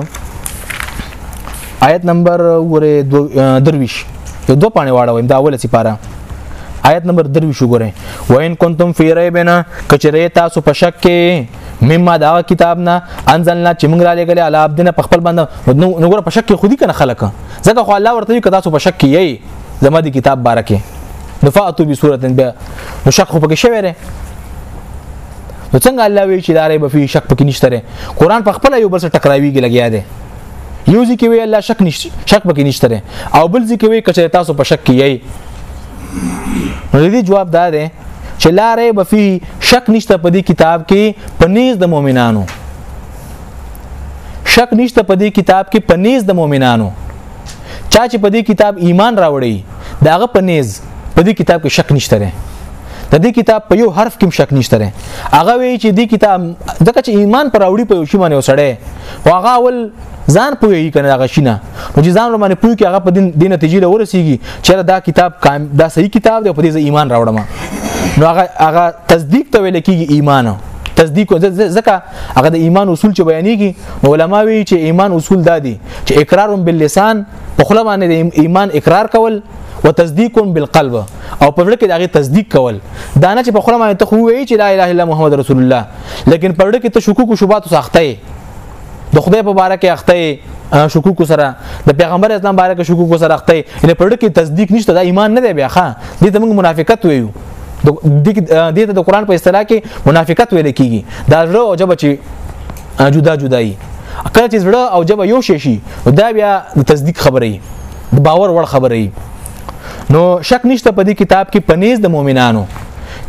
Speaker 1: آیت نمبر غوري درویش یو دو پانه واړوي دا اوله سپاره آیت نمبر 23 وګورئ وان کنتم فی ریبنا کچری تاسو په شک کې مما دا کتاب نه انزلنا چې موږ را لګل علی عبدنا په خپل باندې نو ګور په شک کې خودي کنه خلک ځکه خو الله ورته کړه تاسو په شک کې یی زما دی کتاب بارکه دفعتو بسورتن بیا نو شک خو پکې شوی نو څنګه الله وی چې لارې به فيه شک پکې نشته لري قران په خپل یو بل سره ټکراویږي لګیا دی یو ځکه وی الله شک نشته شک پکې نشته لري او بل ځکه وی کچې تاسو په شک کې یی نو دې جواب دا دی چې لارې به فيه شک نشته په دې کتاب کې پنيز د مؤمنانو شک نشته په دې کتاب کې پنيز د مؤمنانو چا چې په دې کتاب ایمان راوړی داغه په نیز په دې کتاب کې شک نشته لري د دې کتاب په یو حرف کې شک نشته لري هغه وی چې دې کتاب دغه چې ایمان پر اوړي په یو شی باندې وسړې واغه اول ځان پوي کنه هغه شینه نو چې ځان باندې پوي کې هغه په دې نتیجې له ورسیږي چې دا کتاب دا صحیح کتاب دی په دې ایمان راوړم نو هغه هغه تصدیق ته ویل کېږي ایمان تصدیق ځکه هغه د ایمان اصول چې بیانېږي علما وی چې ایمان اصول دادي چې اقرار باللسان په خله باندې ایمان اقرار کول او تصدیق بالقلب او په ورکه دغه تصدیق کول دا نه چې په خله باندې ته خو وی چې لا اله الا محمد رسول الله لیکن په ورکه ته شکوک او شوبات ساخته د خدای په باره کې اخته شکوک سره د پیغمبر اسلام باره کې شکوک سره اخته ان په ورکه تصدیق نشته دا ایمان نه دی بیا ښا دې ته موږ منافقت ویو دې ته د قران په اصطلاح کې منافقت ویل کیږي دا له او جب چې جدا جدا یي کله چې زړه او جبه یو شي شي دا بیا د تصدیق خبره وي د باور وړ خبره وي نو شک نشته په دې کتاب کې پنيز د مؤمنانو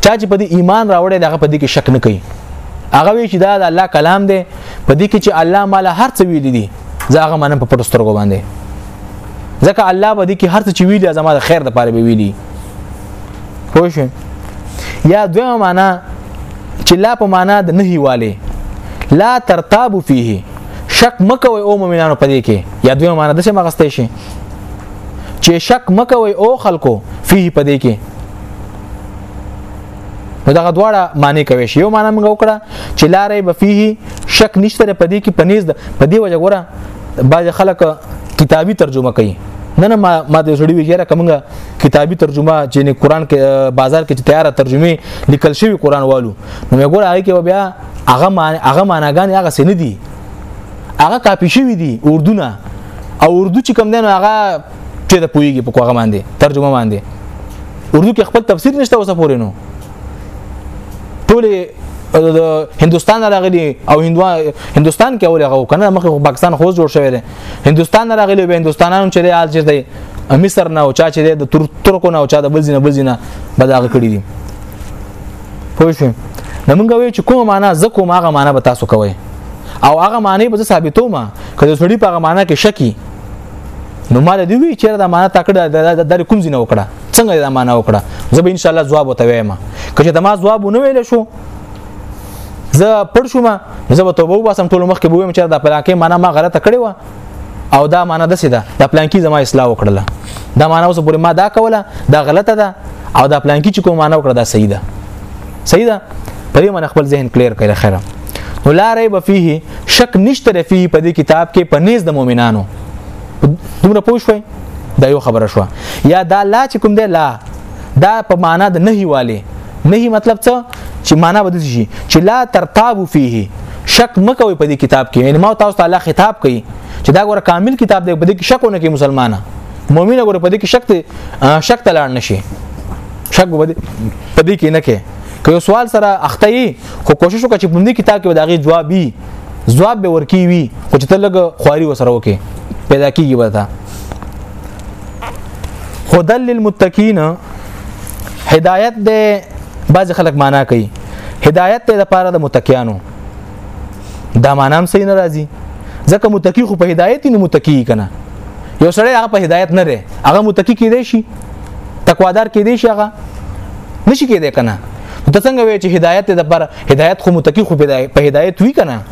Speaker 1: چا چې په دې ایمان راوړی دغه په دې کې شک نه کوي هغه وی چې دا د الله کلام دی په دې کې چې الله مال هر څه ویل دي زه هغه منم په پټسترګو باندې ځکه الله به دې کې هر څه چې ویلي زما د خیر لپاره به ویلي خو یا دویمه معنا چې لا په معنا د نهي والي لا ترتاب فيه شک مکوي او مؤمنانو پدې کې یا دوی معنا د څه مغستې شي چې شک مکوي او خلکو فيه پدې کې نو دغه دواړه معنی کوي شی یو معنی موږ وکړه چې لارې بفيه شک نشته پدې کې پنيز د پدې وجه ګوره باز خلک کتابي ترجمه کوي نه نه ما ما د زړی ویره کومه کتابي ترجمه چې قرآن کې بازار کې تیار ترجمه لیکل شوی قرآن والو نو مې ګور هغه کې بیا هغه معنی هغه معناګان هغه سن دي هغه کاپی شوی دي اردونه او اردو چې کوم دی نو هغه چې د پویږي په کوغه باندې ترجمه باندې اردو کې خپل تفسیر نشته اوسه پورې نو ټول د هندستان راغلي او هندوا هندستان کې اول هغه کنه مخه پاکستان خو جوړ شوی دی هندستان راغلی به هندستانانو چې حال چې دی مصر نه او چا چې د تر ترکو نه او چا د بلزینه بلزینه بداغه کړی دي پوه شو نو موږ وایو چې کومه معنا زکو ماغه معنا به تاسو کوی او هغه معنی به ثابتو ما که د سړي په هغه معنی کې شکی نو مال دی وی چې دا معنی تکړه د کوم ځای نه وکړه څنګه دا معنی وکړه زه به ان شاء الله جواب وتویم که چې دا ما جواب ونه ویل شو زه پړ شوم زه به توبه وباسم ټول مخ کې بوم چې دا پلانکې معنا ما غلطه کړې و او دا معنا د سیده دا پلانکې زما اصلاح وکړله دا معنا اوس پورې ما دا کوله دا غلطه ده او دا پلانکې چې کوم معنا وکړه دا صحیح ده صحیح ده په دې من خپل ذهن کلیر کړئ خیره نو لا ریب فيه شک نشته فيه په دې کتاب کې په نيز د مؤمنانو دومره پوښوي دا یو خبره شو یا دا لا چې کوم دی لا دا په معنا د نهي والي نهي مطلب څه چې معنا به دسی شي چې لا ترتاب فيه شک مکوي په دې کتاب کې یعنی ما تاسو ته الله خطاب کوي چې دا ګوره کامل کتاب دی په دې کې شک نه کوي مسلمانانه مؤمن ګوره په دې کې شک ته شک ته لاړ نشي شک به په دې کې نه کې که یو سوال سره اخته یي خو کوشش وکړه چې په دې کتاب کې داغي جواب وي جواب به ورکی وي خو چې تلګ خواري وسره وکي پیدا کیږي وتا هدل للمتقین هدایت ده بعض خلک معنا کوي هدایت ته د پاره د متقینو دا معنا هم صحیح نه راځي ځکه متقی خو په هدایت نه متقی کنه یو سړی هغه په هدایت نه لري هغه متقی کیدی شي تقوادار کیدی شي هغه نشي کیدی کنه ته څنګه وې چې هدایت د پر هدایت خو متقی خو په هدایت وی کنه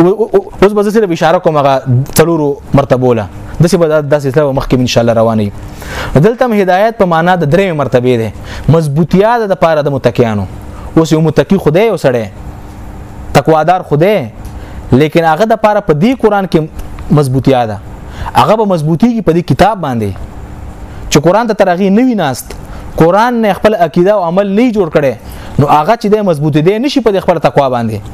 Speaker 1: اوس به زه اشاره کوم هغه تلورو مرتبه له د څه به د سلسله مخکې ان شاء الله رواني دلته هم هدایت په معنا د درې مرتبه ده مضبوطیا د پاره د متکیانو اوس یو متکی خدای وسړی تقوادار خدای لیکن هغه د پاره په دې قران کې مضبوطیا ده هغه به مضبوطیږي په دې کتاب باندې چې قران ته ترغی نه ویناست قران نه خپل عقیده او عمل نه جوړ کړي نو هغه چې د مضبوطی دی نشي په خپل تقوا باندې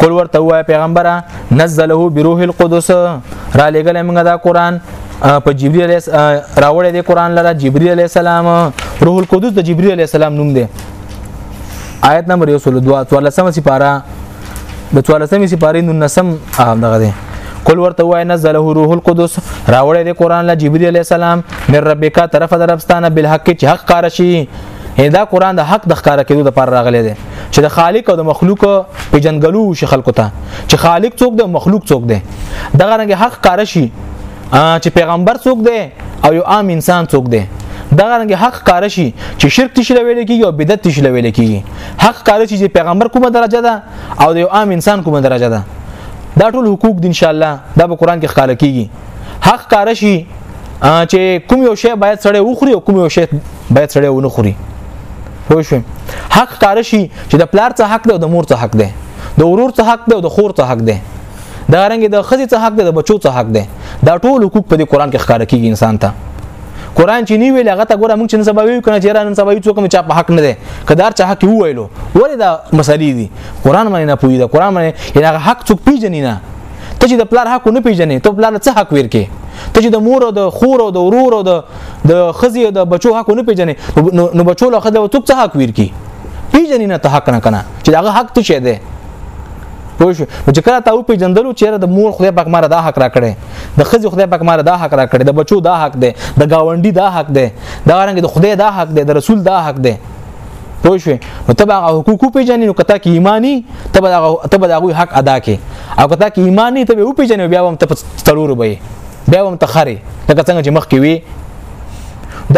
Speaker 1: قل ورته وای پیغمبره نزله بروح القدس را لګل موږ دا قران په جبرئیل علیه راوړې دی قران لره جبرئیل علیه السلام روح القدس د جبرئیل علیه السلام نوم دی آیت نمبر 102 14 سپاره د 14 سپاره نو نسم دغه دی قل ورته وای نزله روح القدس راوړې دی قران له جبرئیل علیه السلام من ربک طرف درفستانه بالحق چې حق کار شي یعنی دا قران د حق د ښکارا کېدو لپاره راغلی دی چې د خالق او د مخلوق پیجنګلو شي خلکو ته چې خالق څوک دی مخلوق څوک دی دغه رنګ حق کار شي چې پیغمبر څوک دی او یو عام انسان څوک دی دغه رنګ حق کار شي چې شرک تشل ویل کیږي او بدعت تشل ویل کیږي حق کار شي چې پیغمبر کومه درجه ده او د یو عام انسان کومه درجه ده دا ټول حقوق دي ان شاء الله دا به قران کې ښکار کیږي حق کار شي چې کوم یو شی باید سړی وخوري او کوم یو شی باید سړی ونه خوري پوه شو حق کار شي چې د پلار څخه حق دی او د مور څخه حق دی د ورور څخه حق دی او د خور څخه حق دی دا رنګ د خزې څخه حق دی د بچو څخه حق دی دا ټول حقوق په دې قران کې ښکار کیږي انسان ته قران چې نیو لغه ته ګوره موږ چې سبا ویو کنه چې رانن سبا یو څوک چا په حق نه دی کدار چا حق ویلو ولې دا مسلې دي قران باندې نه پوي دا قران باندې هغه حق څوک پیژني نه ته چې د پلار حق نه پیژنې ته پلار څه حق ورکې ته چې د مور او د خور او د ورور او د د خزي او د بچو حق نه پیژنې نو بچو له خدای ته څه حق ورکې پیژنې نه ته حق نه کنه چې داغه حق ته شه ده پوه شو چې کله تا و پیژندلو چې د مور خدای پاک ماره دا حق راکړي د خزي خدای پاک ماره دا حق راکړي د بچو دا حق ده د گاونډي دا حق ده دا رنګ د خدای دا حق ده د رسول دا حق ده پوه شو نو تب هغه حقوق پیژنې نو کته کې ایمانی تب هغه تب هغه حق ادا کې او کته کې ایمانی تب او پیژنې بیا هم ته تلور به بیا هم ته خره لکه څنګه چې مخ کې وي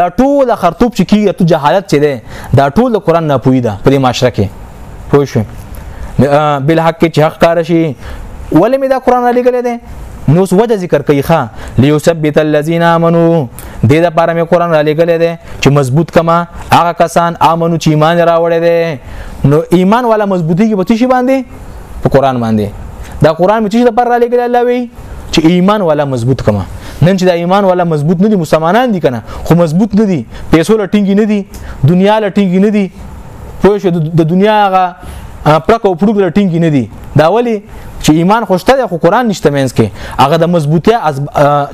Speaker 1: دا ټول خرطوب چې کیږي ته جهالت چي ده دا ټول قران نه پوي ده په دې معاشره کې پوه شو بل حق کې حق کار شي ولې مې دا قران علی ګلې ده نو وجه ذکر کوي ښا ليثبت الذين امنوا دې د پاره مې قران را لګلې ده چې مضبوط کما هغه کسان امنو چې ایمان راوړې ده نو ایمان ولا مضبوطی کې بچی شي باندې په قران باندې دا قران مې چې د پاره را لګلې الله وی چې ایمان ولا مضبوط کما نن چې دا ایمان ولا مضبوط نه دي مسلمانان دي کنه خو مضبوط نه دي پیسو لټینګي نه دي دنیا لټینګي نه دي پوه شو د دنیا هغه پرکو پړوګ لټینګي نه دي دا ولی چې ایمان خوشته دی خو قران نشته مینس کې هغه د مضبوطی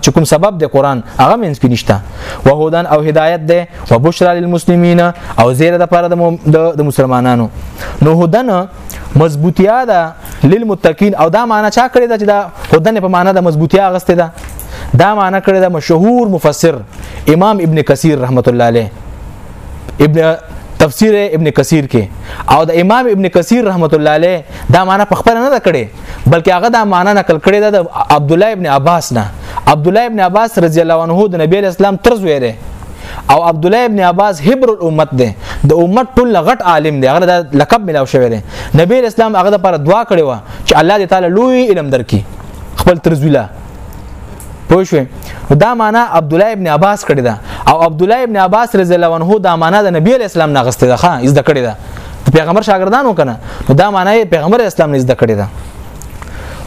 Speaker 1: چې کوم سبب دی قران هغه مینس کې نشته وهودن او هدایت دی او بشرا للمسلمین او زیره د پاره د مسلمانانو نو هودن مضبوطیا ده للمتقین او دا معنی چا کړی دا چې دا هودن په معنی د مضبوطیا غسته ده دا معنی کړی دا مشهور مفسر امام ابن کثیر رحمت الله علیه ابن تفسیر ابن کثیر کې او د امام ابن کثیر رحمت الله علیه دا معنا په خپل نه کړي بلکې هغه دا معنا نقل کړي ده د عبد الله ابن عباس نه عبد الله ابن عباس رضی الله عنه د نبی اسلام تر زوی دی او عبد الله ابن عباس حبر الامت دی د امت ټول غټ عالم دی هغه د لقب ملاو شوی دی نبی اسلام هغه لپاره دعا کړې و چې الله دې تعالی لوی علم درکړي خپل ترزویله پوه شو دا معنا عبد الله ابن عباس کړی دا او عبد الله ابن عباس رضی الله عنه دا معنا د نبی اسلام نه غسته ده ښا از د کړی دا پیغمبر شاګردانو کنه دا معنا پیغمبر اسلام نه زده کړی دا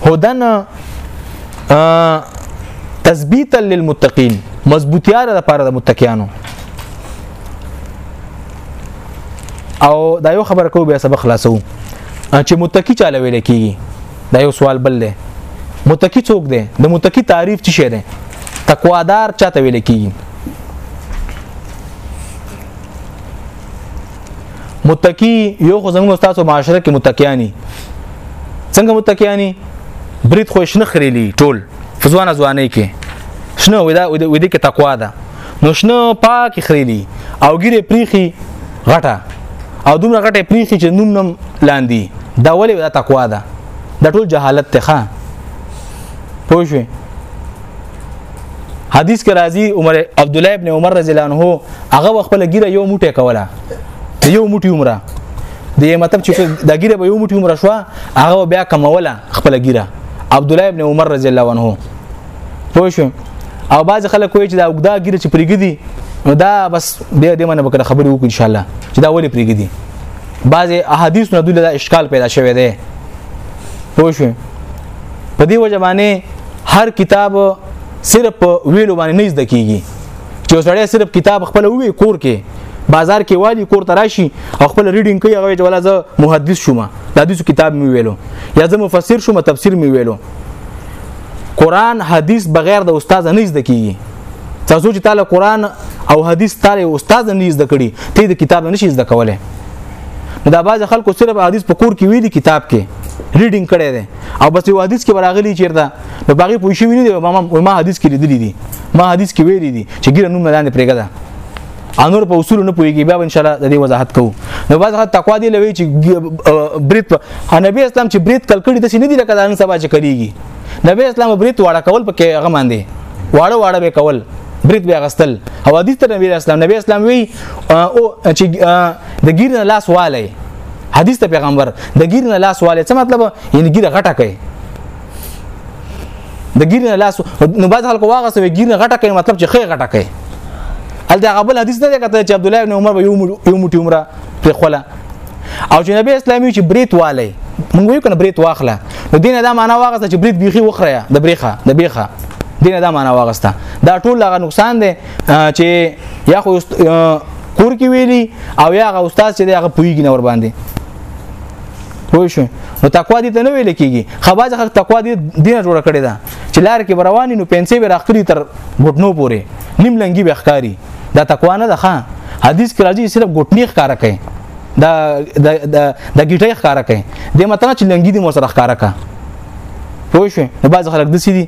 Speaker 1: هدن تثبیتا للمتقین مضبوطیا لپاره د متقینانو او دا یو خبره کو بیا سبق خلاصو چې متقی چاله ویل کیږي دا یو سوال بل دی متقی څوک دی د متقی تعریف څه شی دی تقوادار چاته ویل کیږي متقی یو خو زموږ استاد او معاشره کې متقیانی څنګه متقیانی برید خو شنه خریلی ټول فزوانه ځواني کې شنو ودا ودی کې تقوا ده نو شنه پاک خریلی او ګیره پریخي غټه او دومره غټه پریخي چې نوم نم لاندې دا ولې دا تقوا ده دا ټول جهالت ته ښه پوه شئ حدیث کې راځي عمر عبد الله ابن عمر رضی الله عنه هغه خپل ګیره یو موټه کوله یو موټي عمره د یې مطلب چې د ګیره به یو موټي عمره شو هغه بیا کموله خپل ګیره عبد الله ابن عمر رضی الله عنه پوه شو او باز خلک کوی چې دا وګدا ګیره چې پرېګدي نو دا بس بیا دې منه بکره خبرې وکړو ان شاء الله چې دا ولې پرېګدي بعض احادیث نه دوله اشکال پیدا شوی دی پوه شو په دې وجه باندې هر کتاب صرف ویلو باندې نه زده کیږي چې وسړی صرف کتاب خپل وی کور کې بازار کې والی کور ته راشي او خپل ریډینګ کوي هغه ولا زه محدث شوم د حدیث کتاب مې ویلو یا زه مفسر شوم تفسیر مې ویلو قران حدیث بغیر د استاد نه زده کیږي تاسو چې تعالی قران او حدیث تعالی استاد نه زده کړي ته د کتاب نه شي زده کولای دا باز خلکو صرف حدیث په کور کې وی دي کتاب کې ریډینګ کړي دي او بس یو حدیث کې براغلی چیرته نو باغی پوښی ویلي دي ما ما حدیث کې لیدلي دي ما حدیث کې ویلي دي چې ګیره نوم نه لاندې پرېګه ده انور په اصول نه پويږي بیا ان شاء الله د دې وضاحت کوو نو بعض خلک تقوا دی لوي چې بریت په نبی اسلام چې بریت کل کړي د سینې دی لکه ځان سبا چې کړيږي نبی اسلام بریت واړه کول پکې هغه باندې واړه واړه به کول بریت بیا غستل او حدیث ته نبی اسلام نبی اسلام وی او چې د ګیر نه لاس والی حدیث ته پیغمبر د ګیر نه لاس والی څه مطلب یعنی ګیر غټه کوي د ګیرنه لاس نو بعض خلکو واغه سوي ګیرنه غټه کوي مطلب چې خې غټه کوي ال دا غبل حدیث نه کته چې عبد الله ابن عمر یو یو موټی عمره پر خلا او چې نبی اسلامي چې بریت والي مونږ یو کنه بریت واخله نو دینه دا معنا واغه چې بریت بيخي وخره د بریخه د بریخه دینه دا معنا واغسته دا ټول هغه نقصان دی چې یا خو کور کې ویلي او یا هغه استاد چې هغه پویګ نه ور باندې پوه شو نو تقوا دې ته نه ویل کېږي خباز خلک تقوا دې دینه جوړه کړې ده چې لار کې رواني نو پنسې به راخلي تر غټنو پورې نیم لنګي به ښکاری دا تقوا نه ده ښا حدیث کې راځي صرف غټنی ښکارا کوي دا د د ګټي ښکارا کوي د مطلب چې لنګي دې مو سره ښکارا کا پوه شو نو باز خلک دسی دي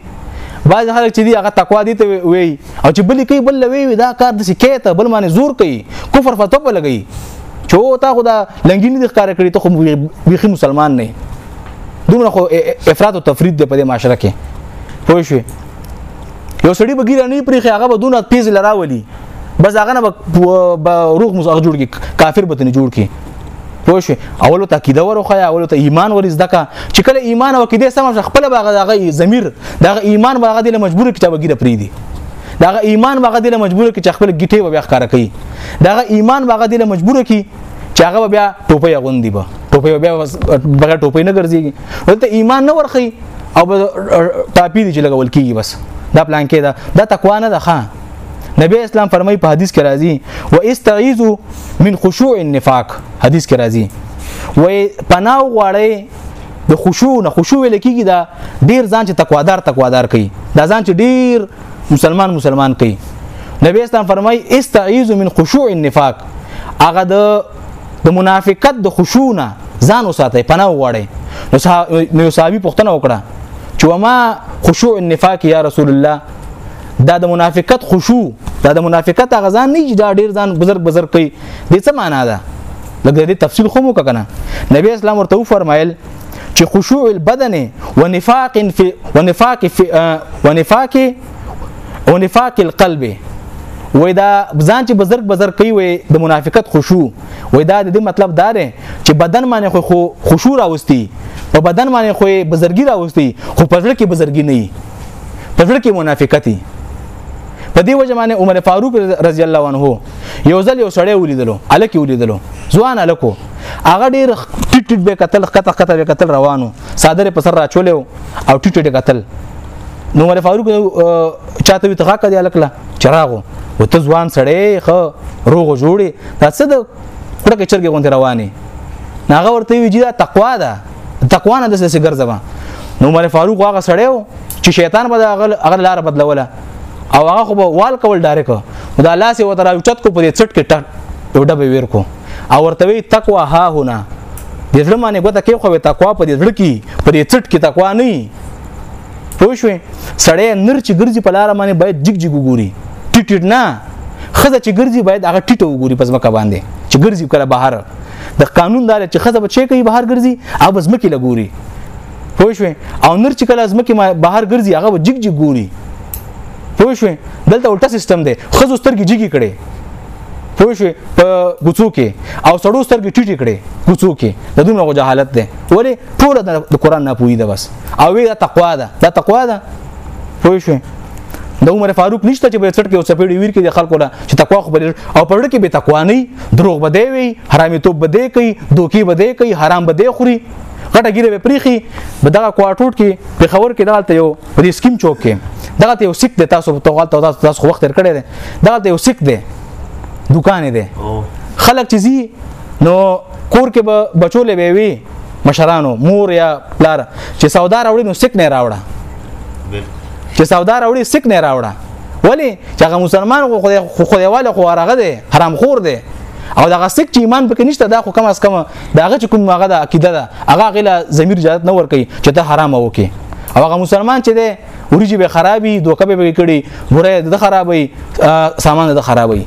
Speaker 1: باز خلک چې دی هغه تقوا دي ته وی او چې بلی کوي بل وی دا کار د سکیته بل باندې زور کوي کفر فتو په لګي چې تا خو دا لنګینی د ښکار کړی ته خو بیخي مسلمان نه دومره خو افراط او تفرید دی په دې معاشره کې پوه شو یو سړی بګیر نه پرې هغه به دونه پیز لراولي بس هغه نه به روغ مزغ جوړ کی کافر به نه جوړ کی پوه شو اولو ته عقیده وروخه اولو ته ایمان ور زده کا چې کله ایمان او عقیده سم خپل باغ دغه ضمیر دغه ایمان باغ دې مجبور کتاب ګیره پری دی دغه ایمان باغ دې مجبور کی چې خپل ګټه و بیا ښکار کوي دغه ایمان باغ دې مجبور کی چې هغه بیا ټوپي غوندي به ټوپي بیا بغیر ټوپي نه ګرځيږي ولته ایمان نه ورخي او ټاپی دي چې لګول کیږي بس دا پلان کې دا دا تقوا نه ده ښه نبی اسلام فرمای په حدیث کې راځي و استعیذو من خشوع النفاق حدیث کې راځي و پناه غواړي د خشوع نه خشوع ویل کېږي دا ډیر ځان چې تقوادار تقوادار کوي دا ځان چې ډیر مسلمان مسلمان کوي نبی اسلام فرمای استعیذ من خشوع النفاق هغه د د منافقت د خشوع نه ځان وساتئ پناه وغواړئ نو صحابي پوښتنه وکړه چې وما خشوع النفاق یا رسول الله دا د منافقت خشوع دا د منافقت غزان نه چې دا ډیر ځان بزرګ بزرګ کوي د څه معنا ده لکه دې تفصیل خو مو کنه نبی اسلام ورته فرمایل چې خشوع البدن ونفاق في ونفاق في ونفاق ونفاق القلب وې دا ځان چې بزرګ بزرګ کوي وې د منافقت خشوع وې دا د دې مطلب دا دی چې بدن باندې خو خشوع راوستي په بدن باندې خو بزرګي راوستي خو په ځل کې بزرګي نه په ځل کې منافقتي په دې وجه باندې عمر فاروق رضی الله عنه یو ځل یو سړی ولیدلو الکی ولیدلو ځوان الکو هغه ډیر ټیټ ټیټ به قتل قطع قطع به قتل روانو صادره په سر راچولې او ټیټ ټیټ قتل نو عمر فاروق چاته وی تخاکه دی الکلا چراغو وته ځوان سړی خو روغ جوړي دا څه د کړه کې چرګ غونډه رواني ناغه ورته وی چې دا تقوا ده تقوا نه دسه ګرځبا نو عمر فاروق هغه سړی و چې شیطان به هغه لار بدلوله او هغه خو به وال کول ډایرک دا الله سي وتعالى اوچت کو په چټ کې ټټ ډوډه به ویر کو او ورته وی تقوا ها هنا د زړه باندې ګوته کې خو تقوا په دې زړه کې په دې چټ کې تقوا نه پوه شوې سړی نر چې ګرځي په لار باندې باید جګ جګ وګوري ټیټ ټیټ نه خزه چې ګرځي باید هغه ټیټ وګوري پس مکه باندې چې ګرځي کله بهر د قانون دار چې خزه بچی کوي بهر ګرځي او بس مکه لګوري پوه شو او نر چې کله ځمکه بهر ګرځي هغه به جګ جګ ګوري پوه شو دلته الټا سیستم دی خزو سترګې جګې کړي پوه شو په ګوڅو کې او سړو سترګې ټیټې کړي ګوڅو کې د دومره جهالت دی ولی ټول د قران نه پوهیده بس او دا تقوا ده دا تقوا ده پوه شو د عمر فاروق نشته چې به څټ کې او سپېړې ویر کې د خلکو نه چې تقوا خو بلل او پرړ کې به تقوا نه دروغ بده وي حرامي توپ بده کوي دوکي بده کوي حرام بده خوري غټه ګیره به پریخي به دغه کوارټوټ کې په خبر کې دغه یو په دې سکیم چوک کې دغه یو سیک د تاسو په غلط تاسو تاسو وخت تر کړی دی دغه یو سیک دی دکان دی خلک چې زی نو کور کې به بچو له وی مشرانو مور یا پلار چې سودا راوړي نو سک نه راوړه چې سودا راوړي سک نه راوړه ولی چې هغه مسلمان خو خدای خو خدایواله خو هغه دی حرام خور دی او دغه سک چې ایمان پکې نشته دا خو کم از کم داغه چې کوم هغه د عقیده ده هغه غلا ضمیر اجازه نه ور کوي چې ته حرام وکې او هغه مسلمان چې دی ورجی به خرابي دوکه به کړي بوره د خرابي سامان د خرابي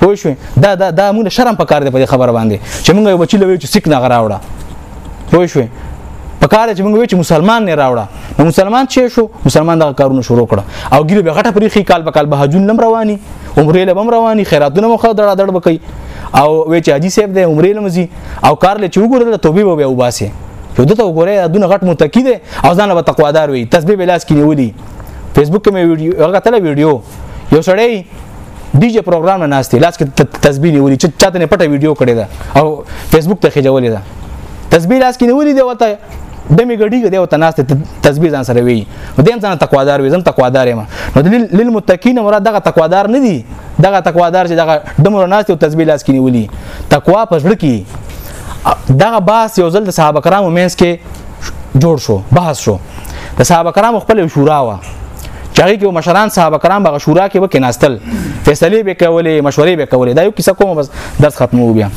Speaker 1: پوه شو دا دا دا موږ شرم په کار دی په خبره باندې چې موږ یو بچی لوي چې سیک نه غراوړه پوه شو په کار چې موږ وی چې مسلمان نه راوړه نو مسلمان چې شو مسلمان دغه کارونه شروع کړه او ګیره به غټه پرېخي کال په کال به حجون لم رواني عمرې لم رواني خیراتونه مخه دړه دړ بکی او وی چې حاجی صاحب د عمرې لمزي او کار لې چې وګوره د توبې به وباسي یو دته وګوره دونه غټ متکی دی او ځان به تقوادار وي تسبیح بلاس کې نیولي فیسبوک کې مې ویډیو هغه تل ویډیو یو سړی ډي جي پروګرام نه ناشته لاس کې تسبیح نیولې چې چاته نه پټه ویډیو کړې ده او فیسبوک ته خېجولې ده تسبیح لاس کې نیولې ده وته د می غړي دی او تناست تسبیح ځان سره وی دیم ځان تقوادار وی زم تقوادار ما نو دلیل للمتقین مراد دغه تقوادار نه دی دغه تقوادار چې دغه دمر ناست او تسبیح لاس کینی ولي تقوا په ځړ کې دغه باس یو ځل د صحابه کرامو مینس کې جوړ شو بحث شو د صحابه کرامو خپل شورا وا چاغي کې مشران صحابه کرام به شورا کې وکې ناستل فیصله به کولې مشورې به کولې دا یو کیسه کوم بس درس ختمو بیا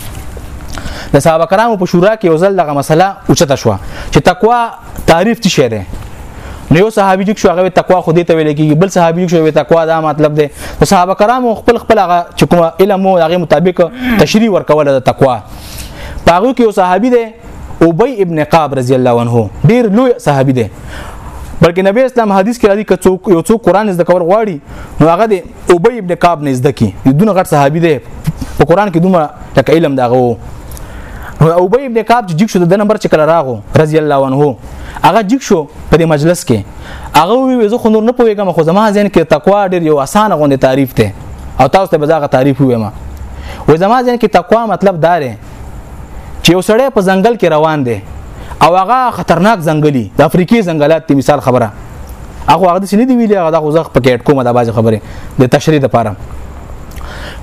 Speaker 1: د صحابه کرامو په شورا کې یو ځل دغه مسله اوچته شو چې تقوا تعریف څه شی دی نو یو صحابي چې هغه تقوا خو دې ته ویل کېږي بل صحابي چې هغه تقوا دا مطلب دی نو صحابه کرامو خپل خپل هغه چې کوم علم او هغه مطابق تشریح ورکول د تقوا پاغو کې یو صحابي دی ابي ابن قاب رضی الله عنه ډیر لوی صحابي دی بلکې نبی اسلام حدیث کې راځي کڅوک یو څوک قران زده کول غواړي نو هغه دی ابي ابن قاب نه زده کی دون غټ صحابي دی په قران کې دومره تک علم داغه وو او ابي ابن قاب چې جګ شو د نمبر چې کله راغو رضی الله عنه هغه جګ شو په دې مجلس کې هغه وی زه خو نور نه پوهیږم خو زما ځین کې تقوا ډیر یو اسانه غونډه تعریف ته او تاسو ته به دا تعریف ویم وای زما ځین کې تقوا مطلب داره چې یو سړی په ځنګل کې روان دی او هغه خطرناک ځنګلي د افریقي ځنګلات ته مثال خبره هغه هغه څه نه دی ویلي هغه د خوځخ په کېټ کومه د باز خبره د تشریح لپاره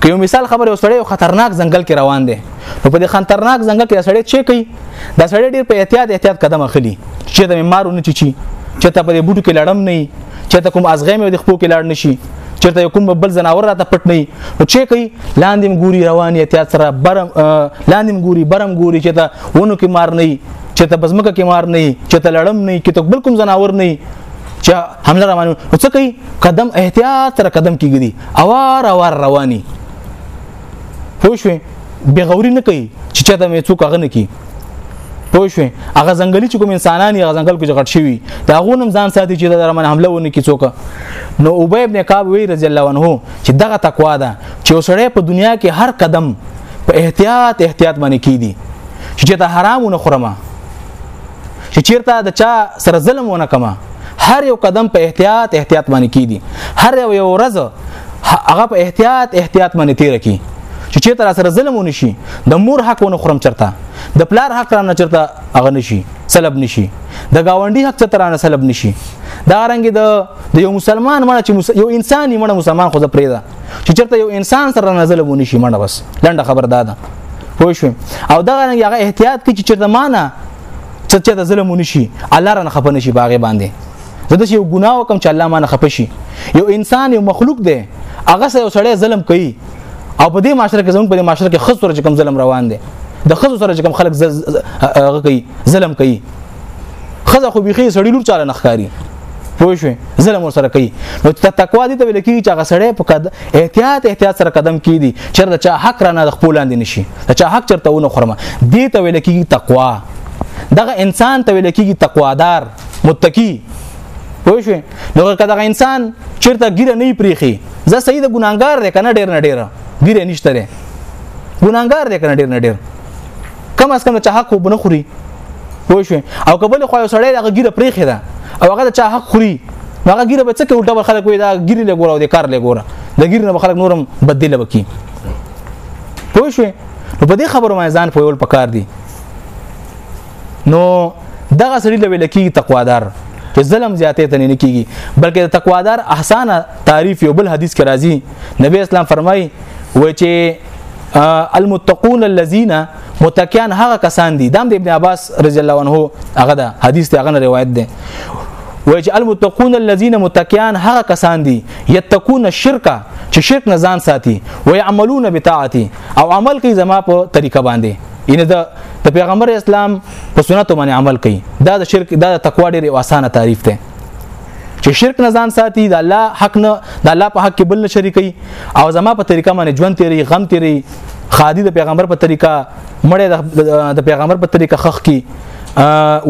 Speaker 1: که یو مثال خبره وسړی یو خطرناک ځنګل کې روان دی نو په دې خطرناک ځنګل کې سړی چې کوي دا سړی ډیر په احتیاط احتیاط قدم اخلي چې د مارونه چی چی چې ته په دې بوټو کې لړم نه چې ته کوم ازغې مې د خپل کې لړ نشي چیرته کوم بل زناور راته پټ نه نو چې کوي لاندې ګوري روان احتیاط سره برم لاندې ګوري برم ګوري چې ته ونو کې مار نه چې ته بزمکه کې مار نه چې ته لړم نه چې ته بل کوم زناور نه چې حمله روانو نو څه کوي قدم احتیاط سره قدم کېږي اوار اوار رواني پوه شوې بغوري نه کوي چې چاته مې څوک هغه نه کوي پوه شوې هغه ځنګلي چې کوم انسانان یې ځنګل کې غټ شوي دا غونم ځان ساتي چې د رمن حمله ونه کی څوک نو ابي ابن کعب وی رضی الله عنه چې دغه تقوا ده چې وسړی په دنیا کې هر قدم په احتیاط احتیاط باندې کیدی چې ته حرام نه خورما چې چیرته د چا سره ظلم ونه کما هر یو قدم په احتیاط احتیاط باندې کیدی هر یو ورځ هغه په احتیاط احتیاط باندې تیر کی چې چیرته سره ظلم ونه شي د مور حق ونه خورم چرته د پلار حق را نه چرته هغه نشي سلب نشي د گاونډي حق چرته را نه سلب نشي دا رنګ د د یو مسلمان مړه چې مس... یو انسان یې مړه مسلمان خو د پرې ده چې چرته یو انسان سره نزل ونه شي مړه بس لنډه خبر ده ده پوه شو او دا رنګ هغه احتیاط کوي چې چرته مانه څه چې د ظلم ونه شي الله رانه خپه نشي باغې باندې زه د یو ګناه وکم چې الله مانه خپه شي یو انسان یو مخلوق دی هغه سره یو سړی ظلم کوي او په دې معاشره کې زموږ په دې معاشره کې خصوصا چې کوم ظلم روان دی د خصوصا سره چې کوم خلک هغه کوي ظلم کوي خزه خو بيخي سړی لور چاله نخکاری پوه شو ظلم سره کوي نو تقوا دي ته ویل کیږي چې هغه سړی په قد احتیاط احتیاط سره قدم کیدی چرته چا حق را نه د خپل لاندې نشي چا حق چرته ونه خرمه دي ته ویل کیږي تقوا دغه انسان ته ویل کیږي تقوادار متقی پوه شو نو کله انسان چرته ګیره نه پریخي زه صحیح د ګناګار دی کنه ډیر نه ډیر ګیره نشته ګناګار دی کنه ډیر نه ډیر کم اس کم چا حق وبنه خوري پوه شو او کبل خو یو سړی دغه ګیره پرېخې ده او هغه چا حق خوري هغه ګیره به څه کې الټا خلک وي دا ګیره له ګوره او د کار له ګوره د ګیره نه خلک نورم بدله وکي پوه شو نو په دې خبرو مې ځان پویول پکار دي نو دغه سړی له ویل کېږي تقوادار چې ظلم زیاتې ته نه کېږي بلکې د تقوادار احسان تعریف یو بل حدیث کې راځي نبی اسلام فرمایي و چې المتقون الذين متقيان هغه کسان دي دام د ابن عباس رضی الله عنه هغه دا حدیث ته هغه روایت ده وای چې المتقون الذين متقيان هغه کسان دي يتقون الشرك چې شرک نه ځان ساتي ويعملون بطاعتي او عمل کوي زما په طریقه باندې ان دا د پیغمبر اسلام په سنتو باندې عمل کوي دا د شرک دا د تقوا ډېر اسانه تعریف ده چې شرک نه ځان ساتي د الله حق نه د الله په حق کې بل نه شریکي او زما په طریقه باندې ژوند تیری غم تیری خادي د پیغمبر په طریقه مړې د پیغمبر په طریقه خخ کی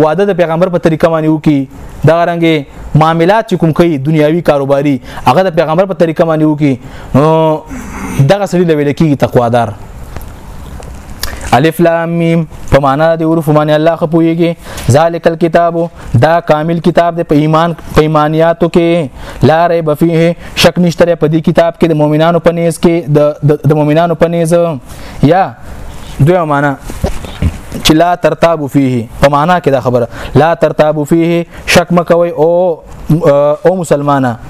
Speaker 1: واده د پیغمبر په طریقه باندې وکي دا رنګه معاملات چې کوم کوي دنیاوی کاروباري هغه د پیغمبر په طریقه باندې وکي دغه سړي لوي لکې تقوادار الف لام میم په معنا د حروف باندې الله خپويږي ذالک الكتاب دا کامل کتاب د په ایمان په ایمانیاتو کې لا ریب فيه شک نشته په دې کتاب کې د مؤمنانو په نيز کې د د مؤمنانو په نيز یا دوه معنا چې لا ترتاب فيه په معنا کې دا خبره لا ترتاب فيه شک مکوي او او مسلمانانه